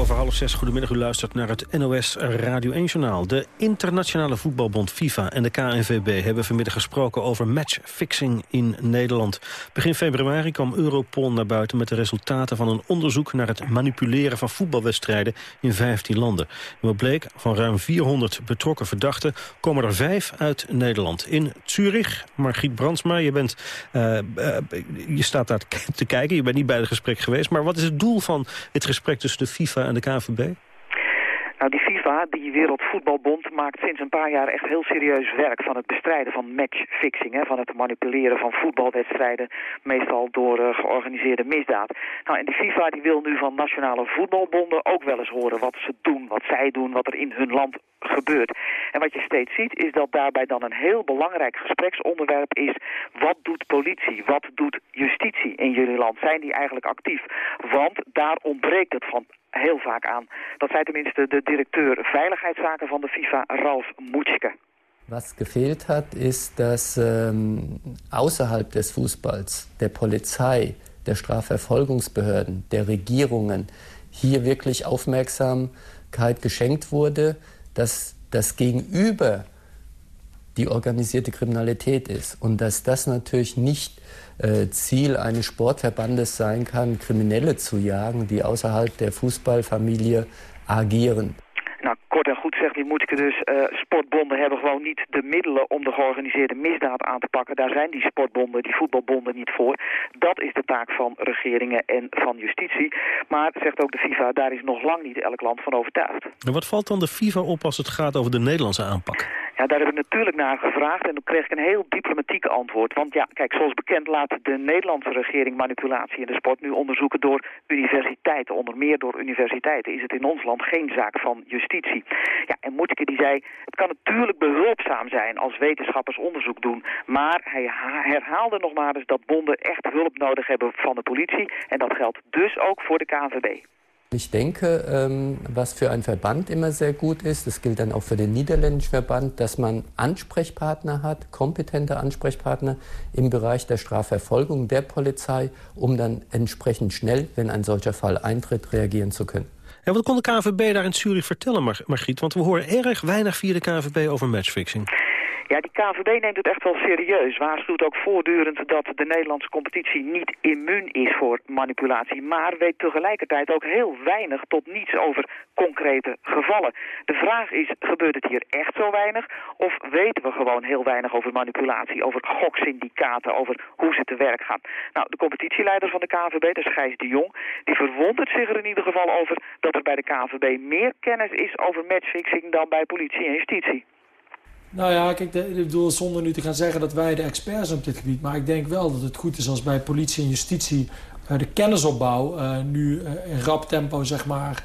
Over half zes. Goedemiddag, u luistert naar het NOS Radio 1-journaal. De Internationale Voetbalbond FIFA en de KNVB hebben vanmiddag gesproken over matchfixing in Nederland. Begin februari kwam Europol naar buiten met de resultaten van een onderzoek naar het manipuleren van voetbalwedstrijden in 15 landen. En wat bleek, van ruim 400 betrokken verdachten komen er vijf uit Nederland. In Zurich, Margriet Brandsma, je, bent, uh, uh, je staat daar te kijken, je bent niet bij het gesprek geweest, maar wat is het doel van het gesprek tussen de FIFA en de KNVB? Nou, die FIFA, die Wereldvoetbalbond, maakt sinds een paar jaar echt heel serieus werk van het bestrijden van matchfixing. Hè, van het manipuleren van voetbalwedstrijden, meestal door uh, georganiseerde misdaad. Nou, en die FIFA die wil nu van nationale voetbalbonden ook wel eens horen wat ze doen, wat zij doen, wat er in hun land gebeurt. En wat je steeds ziet is dat daarbij dan een heel belangrijk gespreksonderwerp is... wat doet politie, wat doet justitie in jullie land? Zijn die eigenlijk actief? Want daar ontbreekt het van heel vaak aan. Dat zei tenminste de directeur Veiligheidszaken van de FIFA, Ralf Mutschke. Was gefehlt hat, ist, dass ähm, außerhalb des Fußballs der Polizei, der Strafverfolgungsbehörden, der Regierungen hier wirklich Aufmerksamkeit geschenkt wurde, dass das Gegenüber die organisierte Kriminalität ist und dass das natürlich nicht äh, Ziel eines Sportverbandes sein kann, Kriminelle zu jagen, die außerhalb der Fußballfamilie agieren. Kort en goed zegt die Moetke dus, uh, sportbonden hebben gewoon niet de middelen om de georganiseerde misdaad aan te pakken. Daar zijn die sportbonden, die voetbalbonden niet voor. Dat is de taak van regeringen en van justitie. Maar, zegt ook de FIFA, daar is nog lang niet elk land van overtuigd. En wat valt dan de FIFA op als het gaat over de Nederlandse aanpak? Ja, daar heb ik natuurlijk naar gevraagd en toen kreeg ik een heel diplomatiek antwoord. Want ja, kijk, zoals bekend laat de Nederlandse regering manipulatie in de sport nu onderzoeken door universiteiten. Onder meer door universiteiten is het in ons land geen zaak van justitie. Ja, en Moetke die zei, het kan natuurlijk behulpzaam zijn als wetenschappers onderzoek doen. Maar hij herhaalde nog maar eens dat bonden echt hulp nodig hebben van de politie. En dat geldt dus ook voor de KNVB. Ich denke, ähm, was für einen Verband immer sehr gut ist, das gilt dann auch für den niederländischen Verband, dass man Ansprechpartner hat, kompetente Ansprechpartner im Bereich der Strafverfolgung der Polizei, um dann entsprechend schnell, wenn ein solcher Fall eintritt, reagieren zu können. En wat kon de KNVB daar in Zurich vertellen, Margriet? Want we horen erg weinig via de KNVB over matchfixing. Ja, die KVB neemt het echt wel serieus. Waarschuwt ook voortdurend dat de Nederlandse competitie niet immuun is voor manipulatie. Maar weet tegelijkertijd ook heel weinig tot niets over concrete gevallen. De vraag is, gebeurt het hier echt zo weinig? Of weten we gewoon heel weinig over manipulatie, over goksyndicaten, over hoe ze te werk gaan? Nou, de competitieleider van de KVB, dat is Gijs de Jong, die verwondert zich er in ieder geval over dat er bij de KVB meer kennis is over matchfixing dan bij politie en justitie. Nou ja, kijk, ik bedoel zonder nu te gaan zeggen dat wij de experts zijn op dit gebied. Maar ik denk wel dat het goed is als bij politie en justitie uh, de kennisopbouw uh, nu uh, in rap tempo zeg maar,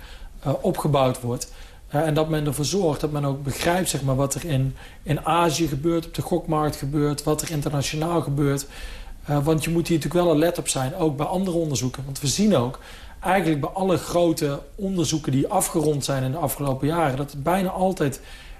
opgebouwd wordt. en dat men ervoor zorgt dat men ook begrijpt zeg maar, wat er in, in Azië gebeurt, op de gokmarkt gebeurt, wat er internationaal gebeurt. want je moet hier natuurlijk wel alert op zijn, ook bij andere onderzoeken. Want we zien ook, eigenlijk bij alle grote onderzoeken die afgerond zijn in de afgelopen jaren... dat het bijna altijd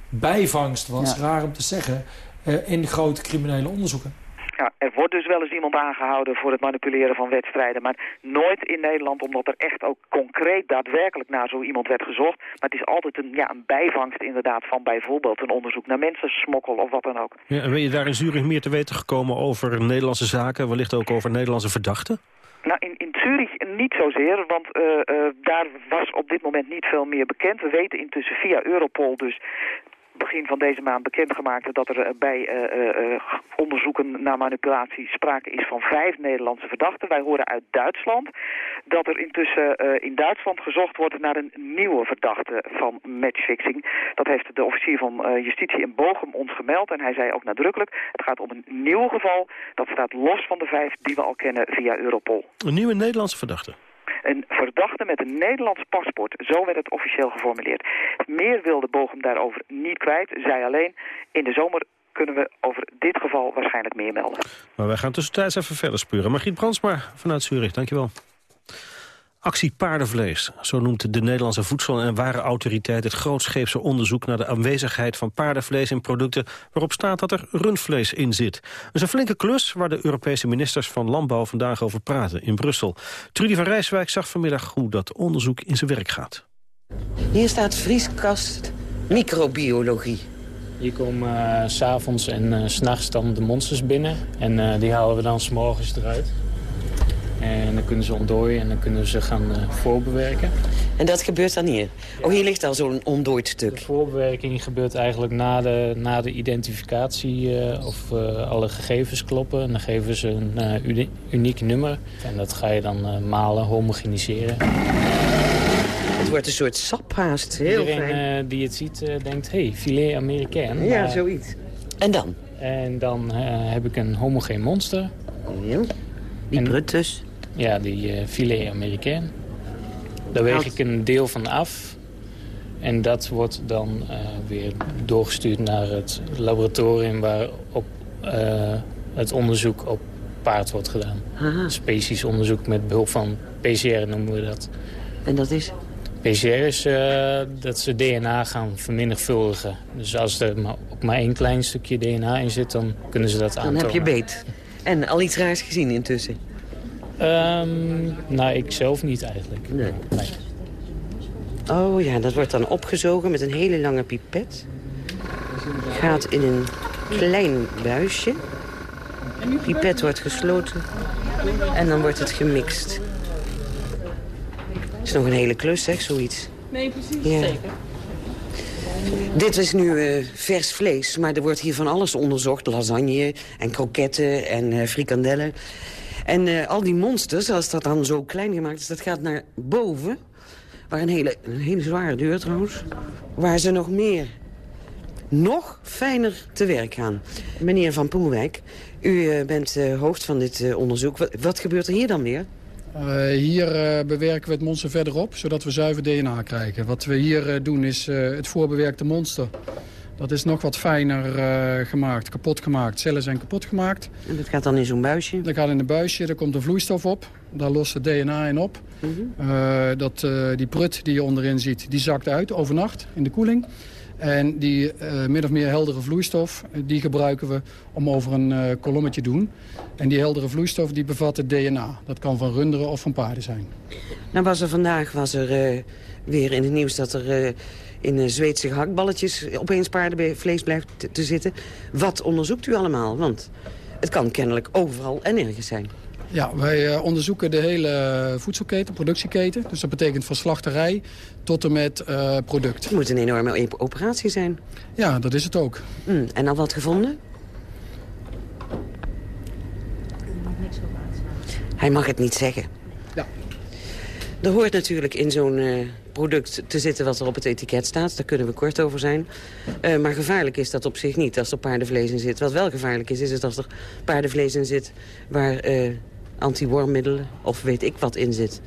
bijvangst was, raar om te zeggen, uh, in grote criminele onderzoeken. Ja, er wordt dus wel eens iemand aangehouden voor het manipuleren van wedstrijden. Maar nooit in Nederland, omdat er echt ook concreet daadwerkelijk naar zo iemand werd gezocht. Maar het is altijd een, ja, een bijvangst inderdaad van bijvoorbeeld een onderzoek naar mensensmokkel of wat dan ook. Ja, en ben je daar in Zurich meer te weten gekomen over Nederlandse zaken, wellicht ook over Nederlandse verdachten? Nou, in, in Zurich niet zozeer, want uh, uh, daar was op dit moment niet veel meer bekend. We weten intussen via Europol dus begin van deze maand bekendgemaakt dat er eh, bij uh, uh, onderzoeken naar manipulatie sprake is van vijf Nederlandse verdachten. Wij horen uit Duitsland dat er intussen in Duitsland gezocht wordt naar een nieuwe verdachte van matchfixing. Dat heeft de officier van justitie in Bochum ons gemeld en hij zei ook nadrukkelijk, het gaat om een nieuw geval. Dat staat los van de vijf die we al kennen via Europol. Een nieuwe Nederlandse verdachte? Een verdachte met een Nederlands paspoort. Zo werd het officieel geformuleerd. Meer wilde Bochum daarover niet kwijt. Zij alleen, in de zomer kunnen we over dit geval waarschijnlijk meer melden. Maar wij gaan tussentijds even verder spuren. Margriet Brandsma vanuit Zurich, dankjewel. Actie paardenvlees. Zo noemt de Nederlandse Voedsel- en Warenautoriteit het grootscheepse onderzoek naar de aanwezigheid van paardenvlees in producten waarop staat dat er rundvlees in zit. Dat is een flinke klus waar de Europese ministers van Landbouw vandaag over praten in Brussel. Trudy van Rijswijk zag vanmiddag hoe dat onderzoek in zijn werk gaat. Hier staat vrieskast microbiologie. Hier komen uh, s'avonds en uh, s'nachts dan de monsters binnen. En uh, die halen we dan s'morgens eruit. En dan kunnen ze ontdooien en dan kunnen ze gaan voorbewerken. En dat gebeurt dan hier? Oh, hier ligt al zo'n ontdooid stuk. De voorbewerking gebeurt eigenlijk na de, na de identificatie of alle gegevens kloppen. En dan geven ze een uniek nummer. En dat ga je dan malen, homogeniseren. Het wordt een soort saphaast. Heel Iedereen fijn. Die het ziet denkt, hé, hey, filet américain. Ja, maar... zoiets. En dan? En dan heb ik een homogeen monster. Ja. Die dus? Ja, die filet américain. Daar weeg ik een deel van af. En dat wordt dan weer doorgestuurd naar het laboratorium... waar op, het onderzoek op paard wordt gedaan. Aha. Speciesonderzoek met behulp van PCR noemen we dat. En dat is? PCR is uh, dat ze DNA gaan vermenigvuldigen. Dus als er maar, ook maar één klein stukje DNA in zit, dan kunnen ze dat aantonen. Dan heb je beet. En al iets raars gezien intussen? Um, nou, ik zelf niet eigenlijk. Nee. nee. Oh ja, dat wordt dan opgezogen met een hele lange pipet. Gaat in een klein buisje. Pipet wordt gesloten. En dan wordt het gemixt. Het is nog een hele klus, zeg, zoiets. Nee, precies. Ja. Zeker. Dit is nu uh, vers vlees, maar er wordt hier van alles onderzocht. Lasagne en kroketten en uh, frikandellen. En uh, al die monsters, als dat dan zo klein gemaakt is, dat gaat naar boven. Waar een hele, een hele zware deur trouwens. Waar ze nog meer, nog fijner te werk gaan. Meneer Van Poelwijk, u bent hoofd van dit onderzoek. Wat, gebeurt er hier dan weer? Hier bewerken we het monster verderop, zodat we zuiver DNA krijgen. Wat we hier doen is het voorbewerkte monster. Dat is nog wat fijner gemaakt, kapot gemaakt. Cellen zijn kapot gemaakt. En dat gaat dan in zo'n buisje? Dat gaat in een buisje, daar komt een vloeistof op. Daar lost het DNA in op. Mm -hmm. dat, die prut die je onderin ziet, die zakt uit overnacht in de koeling. En die min of meer heldere vloeistof, die gebruiken we om over een kolommetje te doen. En die heldere vloeistof die bevat het DNA. Dat kan van runderen of van paarden zijn. Nou was er vandaag was er, weer in het nieuws dat er in Zweedse hakballetjes opeens paardenvlees blijft te, te zitten. Wat onderzoekt u allemaal? Want het kan kennelijk overal en nergens zijn. Ja, wij uh, onderzoeken de hele voedselketen, productieketen. Dus dat betekent van slachterij tot en met uh, product. Het moet een enorme operatie zijn. Ja, dat is het ook. Mm, en al wat gevonden? Hij mag het niet zeggen. Ja. Er hoort natuurlijk in zo'n uh, product te zitten wat er op het etiket staat. Daar kunnen we kort over zijn. Uh, maar gevaarlijk is dat op zich niet als er paardenvlees in zit. Wat wel gevaarlijk is, is het als er paardenvlees in zit... waar uh, antiwormmiddelen of weet ik wat in zit.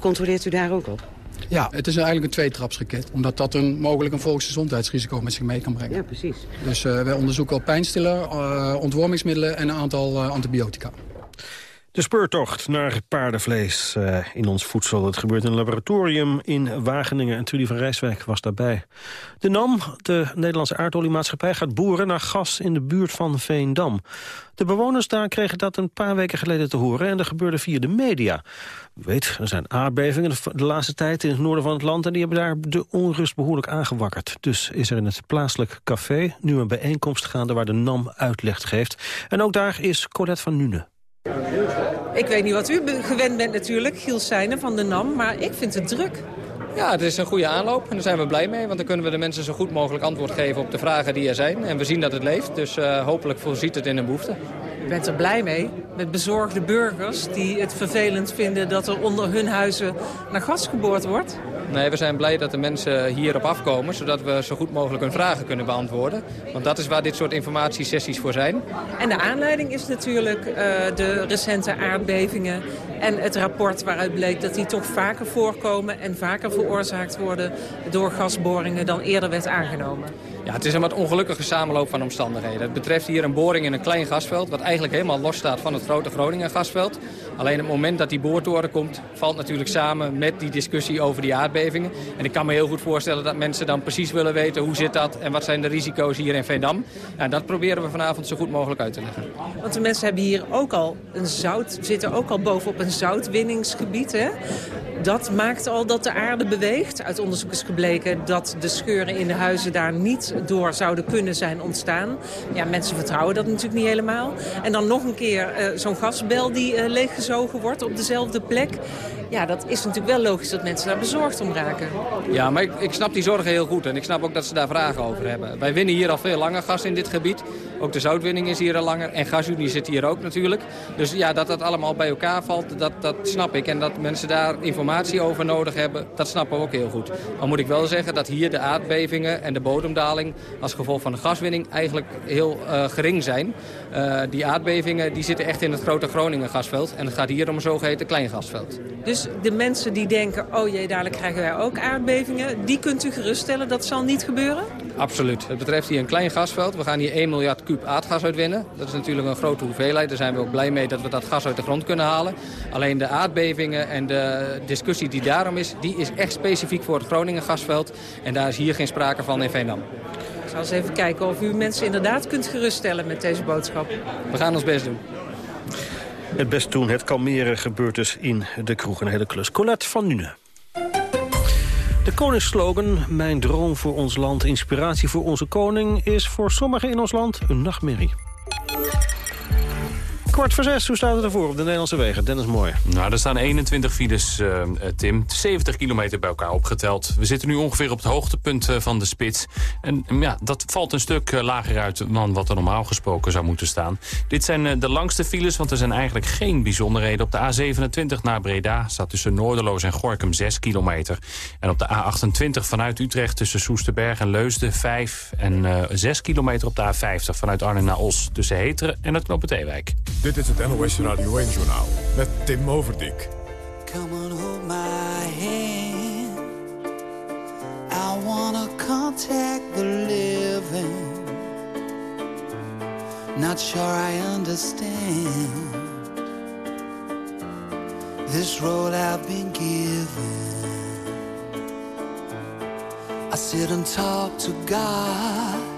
controleert u daar ook op? Ja, het is eigenlijk een tweetrapsraket. Omdat dat een, mogelijk een volksgezondheidsrisico met zich mee kan brengen. Ja, precies. Dus uh, wij onderzoeken al pijnstiller, uh, ontwormingsmiddelen en een aantal uh, antibiotica. De speurtocht naar paardenvlees uh, in ons voedsel. Het gebeurt in een laboratorium in Wageningen. En Trudy van Rijswijk was daarbij. De NAM, de Nederlandse aardoliemaatschappij, gaat boeren naar gas in de buurt van Veendam. De bewoners daar kregen dat een paar weken geleden te horen. En dat gebeurde via de media. U weet, er zijn aardbevingen de laatste tijd in het noorden van het land. En die hebben daar de onrust behoorlijk aangewakkerd. Dus is er in het plaatselijk café nu een bijeenkomst gaande waar de NAM uitleg geeft. En ook daar is Colette van Nune. Ik weet niet wat u gewend bent natuurlijk, Giel Seijnen van de NAM, maar ik vind het druk. Ja, het is een goede aanloop en daar zijn we blij mee. Want dan kunnen we de mensen zo goed mogelijk antwoord geven op de vragen die er zijn. En we zien dat het leeft, dus uh, hopelijk voorziet het in een behoefte. Bent er blij mee, met bezorgde burgers die het vervelend vinden dat er onder hun huizen naar gas geboord wordt? Nee, we zijn blij dat de mensen hierop afkomen, zodat we zo goed mogelijk hun vragen kunnen beantwoorden. Want dat is waar dit soort informatiesessies voor zijn. En de aanleiding is natuurlijk uh, de recente aardbevingen en het rapport waaruit bleek dat die toch vaker voorkomen en vaker veroorzaakt worden door gasboringen dan eerder werd aangenomen. Ja, het is een wat ongelukkige samenloop van omstandigheden. Het betreft hier een boring in een klein gasveld... wat eigenlijk helemaal los staat van het grote Groningen gasveld. Alleen het moment dat die boortoren komt... valt natuurlijk samen met die discussie over die aardbevingen. En ik kan me heel goed voorstellen dat mensen dan precies willen weten... hoe zit dat en wat zijn de risico's hier in Veendam. En dat proberen we vanavond zo goed mogelijk uit te leggen. Want de mensen hebben hier ook al een zout... zitten ook al bovenop een zoutwinningsgebied, hè? Dat maakt al dat de aarde beweegt. Uit onderzoek is gebleken dat de scheuren in de huizen daar niet door zouden kunnen zijn ontstaan. Ja, mensen vertrouwen dat natuurlijk niet helemaal. En dan nog een keer uh, zo'n gasbel die uh, leeggezogen wordt op dezelfde plek. Ja, dat is natuurlijk wel logisch dat mensen daar bezorgd om raken. Ja, maar ik, ik snap die zorgen heel goed. En ik snap ook dat ze daar vragen over hebben. Wij winnen hier al veel langer gas in dit gebied. Ook de zoutwinning is hier al langer. En gasunie zit hier ook natuurlijk. Dus ja, dat dat allemaal bij elkaar valt, dat, dat snap ik. En dat mensen daar informatie over nodig hebben, dat snappen we ook heel goed. Maar moet ik wel zeggen dat hier de aardbevingen en de bodemdaling... als gevolg van de gaswinning eigenlijk heel uh, gering zijn. Uh, die aardbevingen die zitten echt in het grote Groningen gasveld. En het gaat hier om een zogeheten klein gasveld. Dus de mensen die denken, oh jee, dadelijk krijgen wij ook aardbevingen... die kunt u geruststellen, dat zal niet gebeuren? Absoluut. Het betreft hier een klein gasveld. We gaan hier 1 miljard kuub aardgas uitwinnen. Dat is natuurlijk een grote hoeveelheid. Daar zijn we ook blij mee dat we dat gas uit de grond kunnen halen. Alleen de aardbevingen en de discussie die daarom is... die is echt specifiek voor het Groningen gasveld. En daar is hier geen sprake van in Veenam. Ik zal eens even kijken of u mensen inderdaad kunt geruststellen met deze boodschap. We gaan ons best doen. Het best doen, het kalmeren gebeurt dus in de kroeg. Een hele klus. Colette van Nune. De koningsslogan, mijn droom voor ons land, inspiratie voor onze koning... is voor sommigen in ons land een nachtmerrie. Kwart voor zes, hoe staat het ervoor op de Nederlandse wegen? Dennis Mooi. Nou, er staan 21 files, uh, Tim. 70 kilometer bij elkaar opgeteld. We zitten nu ongeveer op het hoogtepunt uh, van de spits. En um, ja, dat valt een stuk lager uit dan wat er normaal gesproken zou moeten staan. Dit zijn de langste files, want er zijn eigenlijk geen bijzonderheden. Op de A27 naar Breda staat tussen Noorderloos en Gorkum 6 kilometer. En op de A28 vanuit Utrecht tussen Soesterberg en Leusden 5 en 6 kilometer op de A50 vanuit Arnhem naar Os tussen Heteren en het Knoppen Ewijk. Dit is het NOS Radio 1-journaal met Tim Overdijk. Come on, hold my hand. I wanna contact the living. Not sure I understand. This I've been given. I sit and talk to God.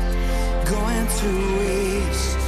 going to waste.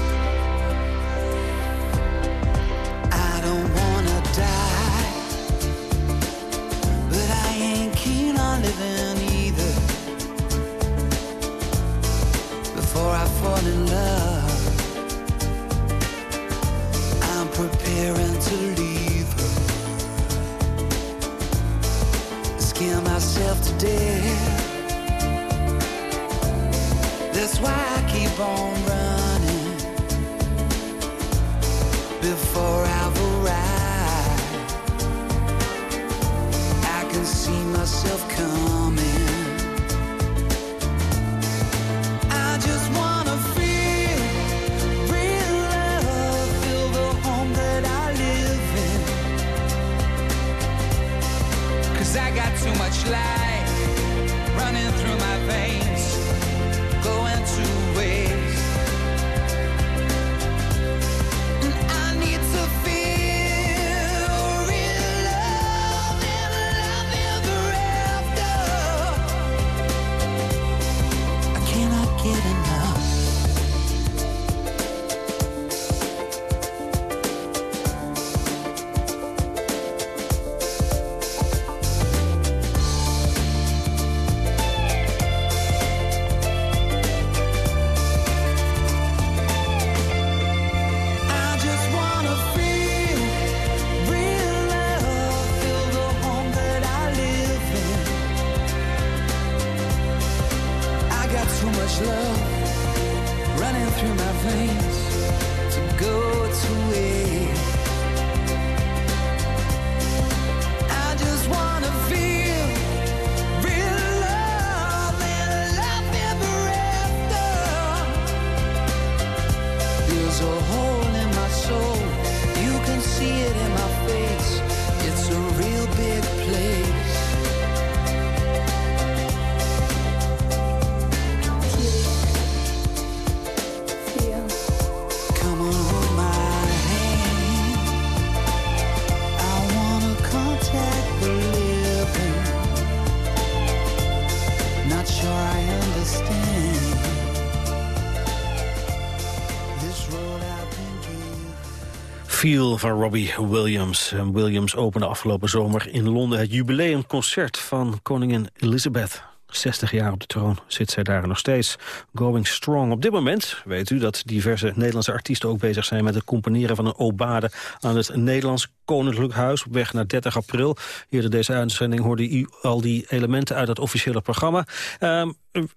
Feel van Robbie Williams. Williams opende afgelopen zomer in Londen het jubileumconcert van koningin Elizabeth. 60 jaar op de troon zit zij daar nog steeds. Going strong. Op dit moment weet u dat diverse Nederlandse artiesten ook bezig zijn... met het componeren van een obade aan het Nederlands Koninklijk Huis... op weg naar 30 april. Eerder deze uitzending hoorde u al die elementen uit het officiële programma. Ehm,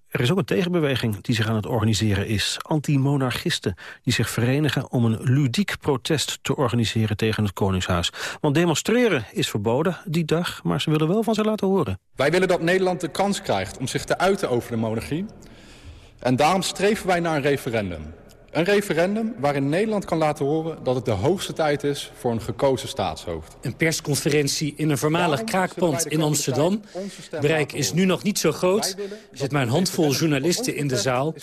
er is ook een tegenbeweging die zich aan het organiseren is. Anti-monarchisten die zich verenigen om een ludiek protest te organiseren tegen het Koningshuis. Want demonstreren is verboden die dag, maar ze willen wel van ze laten horen. Wij willen dat Nederland de kans krijgt om zich te uiten over de monarchie. En daarom streven wij naar een referendum. Een referendum waarin Nederland kan laten horen dat het de hoogste tijd is voor een gekozen staatshoofd. Een persconferentie in een voormalig kraakpand in Amsterdam. Bereik is nu nog niet zo groot. Er zit maar een handvol journalisten in de zaal.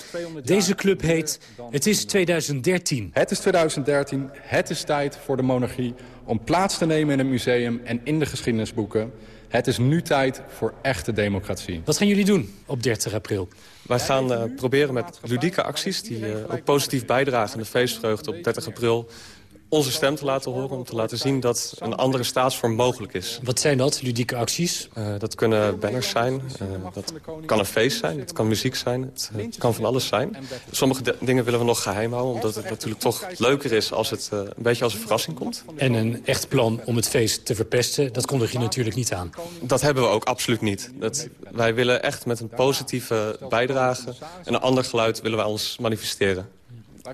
Deze club heet Het is 2013. Het is 2013, het is tijd voor de monarchie om plaats te nemen in een museum en in de geschiedenisboeken. Het is nu tijd voor echte democratie. Wat gaan jullie doen op 30 april? Wij gaan uh, proberen met ludieke acties die uh, ook positief bijdragen aan de feestvreugde op 30 april onze stem te laten horen... om te laten zien dat een andere staatsvorm mogelijk is. Wat zijn dat, ludieke acties? Uh, dat kunnen banners zijn, uh, dat kan een feest zijn, het kan muziek zijn... het uh, kan van alles zijn. Sommige dingen willen we nog geheim houden... omdat het natuurlijk toch leuker is als het een beetje als een verrassing komt. En een echt plan om het feest te verpesten, dat kondig je natuurlijk niet aan. Dat hebben we ook absoluut niet. Dat, wij willen echt met een positieve bijdrage... en een ander geluid willen wij ons manifesteren.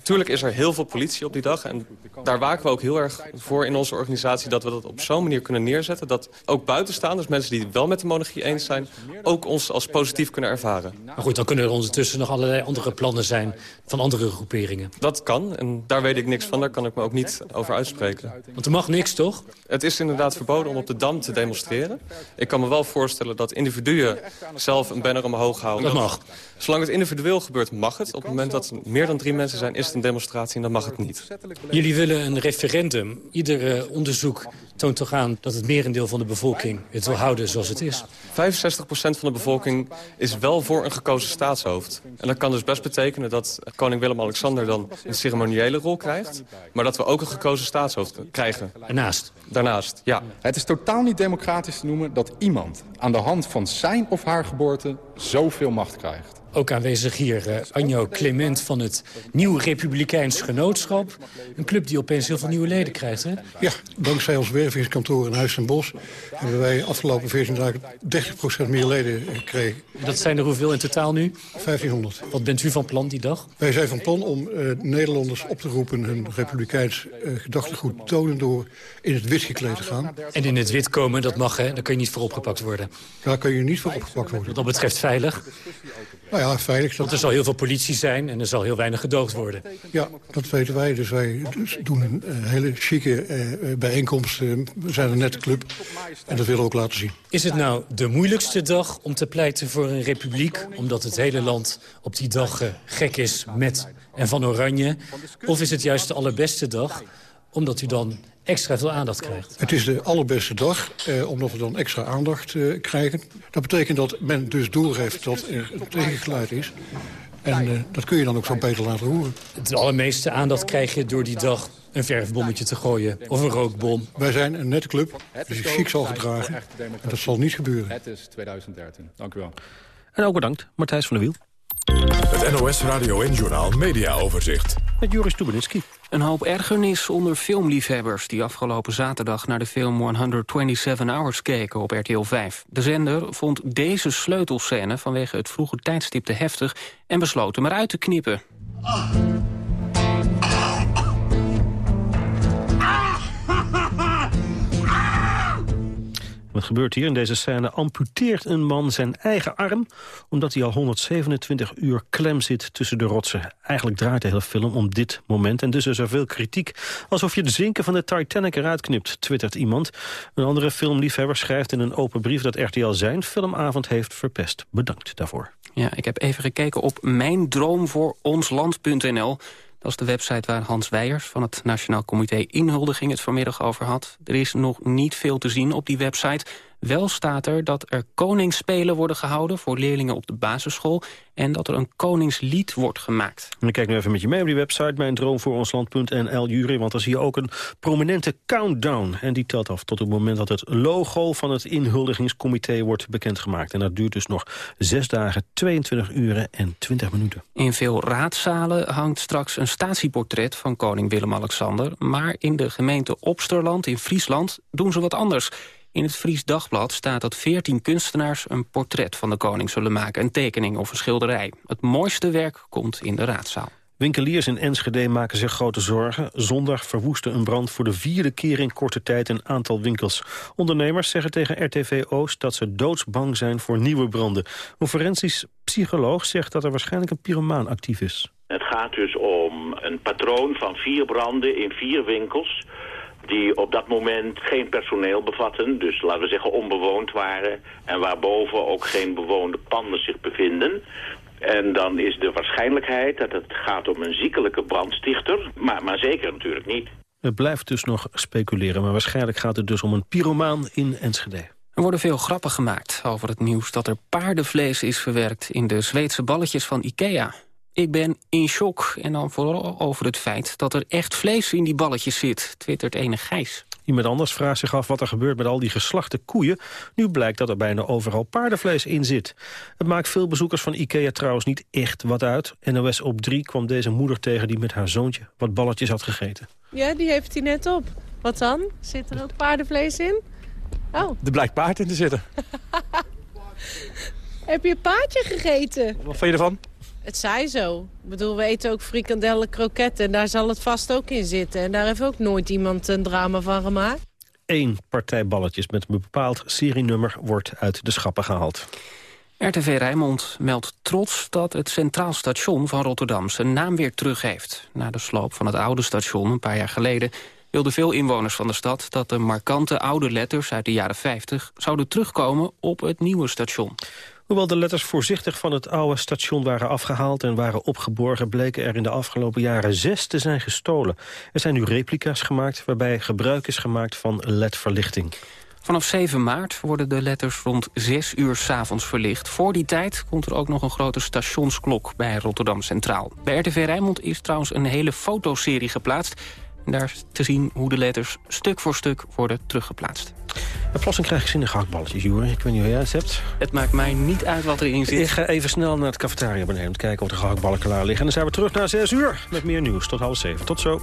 Tuurlijk is er heel veel politie op die dag. En daar waken we ook heel erg voor in onze organisatie... dat we dat op zo'n manier kunnen neerzetten... dat ook buitenstaanders, mensen die wel met de monarchie eens zijn... ook ons als positief kunnen ervaren. Maar goed, dan kunnen er ondertussen nog allerlei andere plannen zijn... van andere groeperingen. Dat kan, en daar weet ik niks van. Daar kan ik me ook niet over uitspreken. Want er mag niks, toch? Het is inderdaad verboden om op de Dam te demonstreren. Ik kan me wel voorstellen dat individuen zelf een banner omhoog houden. Dat mag. Zolang het individueel gebeurt, mag het. Op het moment dat er meer dan drie mensen zijn, is het een demonstratie en dan mag het niet. Jullie willen een referendum. Ieder uh, onderzoek toont toch aan dat het merendeel van de bevolking het wil houden zoals het is. 65% van de bevolking is wel voor een gekozen staatshoofd. En dat kan dus best betekenen dat koning Willem-Alexander dan een ceremoniële rol krijgt... maar dat we ook een gekozen staatshoofd krijgen. Daarnaast? Daarnaast, ja. Het is totaal niet democratisch te noemen dat iemand aan de hand van zijn of haar geboorte zoveel macht krijgt. Ook aanwezig hier uh, Anjo Clement van het Nieuw Republikeins Genootschap. Een club die opeens heel veel nieuwe leden krijgt, hè? Ja, dankzij ons wervingskantoor in Huis en Bos... hebben wij afgelopen 14 dagen 30% meer leden gekregen. Dat zijn er hoeveel in totaal nu? 1500. Wat bent u van plan die dag? Wij zijn van plan om uh, Nederlanders op te roepen... hun republikeins uh, gedachtegoed tonen door in het wit gekleed te gaan. En in het wit komen, dat mag, hè? Daar kun je niet voor opgepakt worden. Daar kun je niet voor opgepakt worden. Wat dat betreft veilig? Nou ja, veilig. Dat... Want er zal heel veel politie zijn en er zal heel weinig gedoogd worden. Ja, dat weten wij. Dus wij doen een uh, hele chique uh, bijeenkomst. Uh, we zijn een nette club en dat willen we ook laten zien. Is het nou de moeilijkste dag om te pleiten voor een republiek... omdat het hele land op die dag gek is met en van oranje? Of is het juist de allerbeste dag omdat u dan extra veel aandacht krijgt. Het is de allerbeste dag, eh, omdat we dan extra aandacht eh, krijgen. Dat betekent dat men dus doorgeeft dat er een tegengeluid is. En uh, dat kun je dan ook zo beter laten horen. De allermeeste aandacht krijg je door die dag een verfbommetje te gooien of een rookbom. Wij zijn een nette club, die zich chic zal gedragen. En dat zal niet gebeuren. Het is 2013. Dank u wel. En ook bedankt, Martijs van der Wiel. Het NOS Radio en Journaal Media Overzicht. Met Joris Stubenitski. Een hoop ergernis onder filmliefhebbers... die afgelopen zaterdag naar de film 127 Hours keken op RTL 5. De zender vond deze sleutelscène vanwege het vroege tijdstip te heftig... en besloot hem eruit te knippen. Ah. Wat gebeurt hier in deze scène? Amputeert een man zijn eigen arm... omdat hij al 127 uur klem zit tussen de rotsen. Eigenlijk draait de hele film om dit moment. En dus is er veel kritiek. Alsof je de zinken van de Titanic eruit knipt, twittert iemand. Een andere filmliefhebber schrijft in een open brief... dat RTL zijn filmavond heeft verpest. Bedankt daarvoor. Ja, ik heb even gekeken op mijndroomvooronsland.nl... Dat is de website waar Hans Weijers van het Nationaal Comité Inhuldiging het vanmiddag over had. Er is nog niet veel te zien op die website. Wel staat er dat er koningsspelen worden gehouden voor leerlingen op de basisschool... en dat er een koningslied wordt gemaakt. Ik kijk nu even met je mee op die website, mijndroomvooronsland.nl jury, want dan zie je ook een prominente countdown. En die telt af tot het moment dat het logo van het inhuldigingscomité wordt bekendgemaakt. En dat duurt dus nog 6 dagen, 22 uren en 20 minuten. In veel raadszalen hangt straks een statieportret van koning Willem-Alexander... maar in de gemeente Opsterland in Friesland doen ze wat anders... In het Fries Dagblad staat dat 14 kunstenaars een portret van de koning zullen maken. Een tekening of een schilderij. Het mooiste werk komt in de raadzaal. Winkeliers in Enschede maken zich grote zorgen. Zondag verwoestte een brand voor de vierde keer in korte tijd een aantal winkels. Ondernemers zeggen tegen RTV Oost dat ze doodsbang zijn voor nieuwe branden. Een forensisch psycholoog zegt dat er waarschijnlijk een pyromaan actief is. Het gaat dus om een patroon van vier branden in vier winkels die op dat moment geen personeel bevatten, dus laten we zeggen onbewoond waren, en waarboven ook geen bewoonde panden zich bevinden. En dan is de waarschijnlijkheid dat het gaat om een ziekelijke brandstichter, maar, maar zeker natuurlijk niet. Het blijft dus nog speculeren, maar waarschijnlijk gaat het dus om een pyromaan in Enschede. Er worden veel grappen gemaakt over het nieuws dat er paardenvlees is verwerkt in de Zweedse balletjes van Ikea. Ik ben in shock en dan vooral over het feit dat er echt vlees in die balletjes zit, twittert ene Gijs. Iemand anders vraagt zich af wat er gebeurt met al die geslachte koeien. Nu blijkt dat er bijna overal paardenvlees in zit. Het maakt veel bezoekers van Ikea trouwens niet echt wat uit. NOS op 3 kwam deze moeder tegen die met haar zoontje wat balletjes had gegeten. Ja, die heeft hij net op. Wat dan? Zit er ook paardenvlees in? Oh. Er blijkt paard in te zitten. (laughs) Heb je een paardje gegeten? Wat vind je ervan? Het zij zo. Ik bedoel, we eten ook frikandellen, kroketten. En daar zal het vast ook in zitten. En daar heeft ook nooit iemand een drama van gemaakt. Eén partij balletjes met een bepaald serienummer wordt uit de schappen gehaald. RTV Rijnmond meldt trots dat het Centraal Station van Rotterdam zijn naam weer terug heeft. Na de sloop van het oude station een paar jaar geleden wilden veel inwoners van de stad dat de markante oude letters uit de jaren 50 zouden terugkomen op het nieuwe station. Hoewel de letters voorzichtig van het oude station waren afgehaald en waren opgeborgen... bleken er in de afgelopen jaren zes te zijn gestolen. Er zijn nu replica's gemaakt waarbij gebruik is gemaakt van ledverlichting. Vanaf 7 maart worden de letters rond 6 uur s'avonds verlicht. Voor die tijd komt er ook nog een grote stationsklok bij Rotterdam Centraal. Bij RTV Rijnmond is trouwens een hele fotoserie geplaatst... En daar is te zien hoe de letters stuk voor stuk worden teruggeplaatst. Plassen krijg ik zin in gehaktballetjes, Joeri. Ik weet niet hoe jij het hebt. Het maakt mij niet uit wat erin zit. Ik ga even snel naar het cafetaria beneden... om te kijken of de gehaktballen klaar liggen. En dan zijn we terug naar 6 uur met meer nieuws. Tot half 7. Tot zo.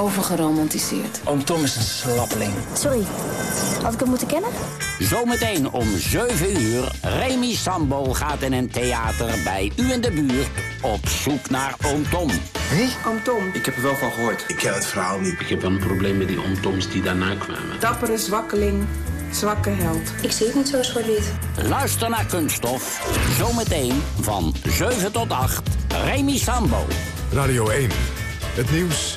Overgeromantiseerd. Oom Tom is een slappeling. Sorry, had ik hem moeten kennen? Zometeen om 7 uur, Remy Sambo gaat in een theater bij u in de buurt op zoek naar Oom Tom. Hé? Oom Tom. Ik heb er wel van gehoord. Ik ken het verhaal niet. Ik heb wel een probleem met die Oom Toms die daarna kwamen. Dappere zwakkeling, zwakke held. Ik zie het niet zo zwart-wit. Luister naar Kunststof, zometeen van 7 tot 8, Remy Sambo. Radio 1, het nieuws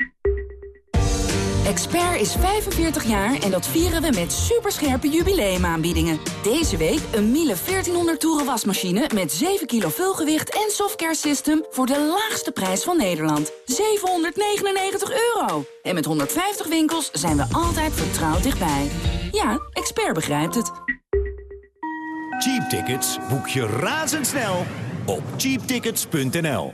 Expert is 45 jaar en dat vieren we met superscherpe jubileumaanbiedingen. Deze week een Miele 1400 toeren wasmachine met 7 kilo vulgewicht en softcare system voor de laagste prijs van Nederland. 799 euro. En met 150 winkels zijn we altijd vertrouwd dichtbij. Ja, Expert begrijpt het. Cheap tickets boek je razendsnel op cheaptickets.nl.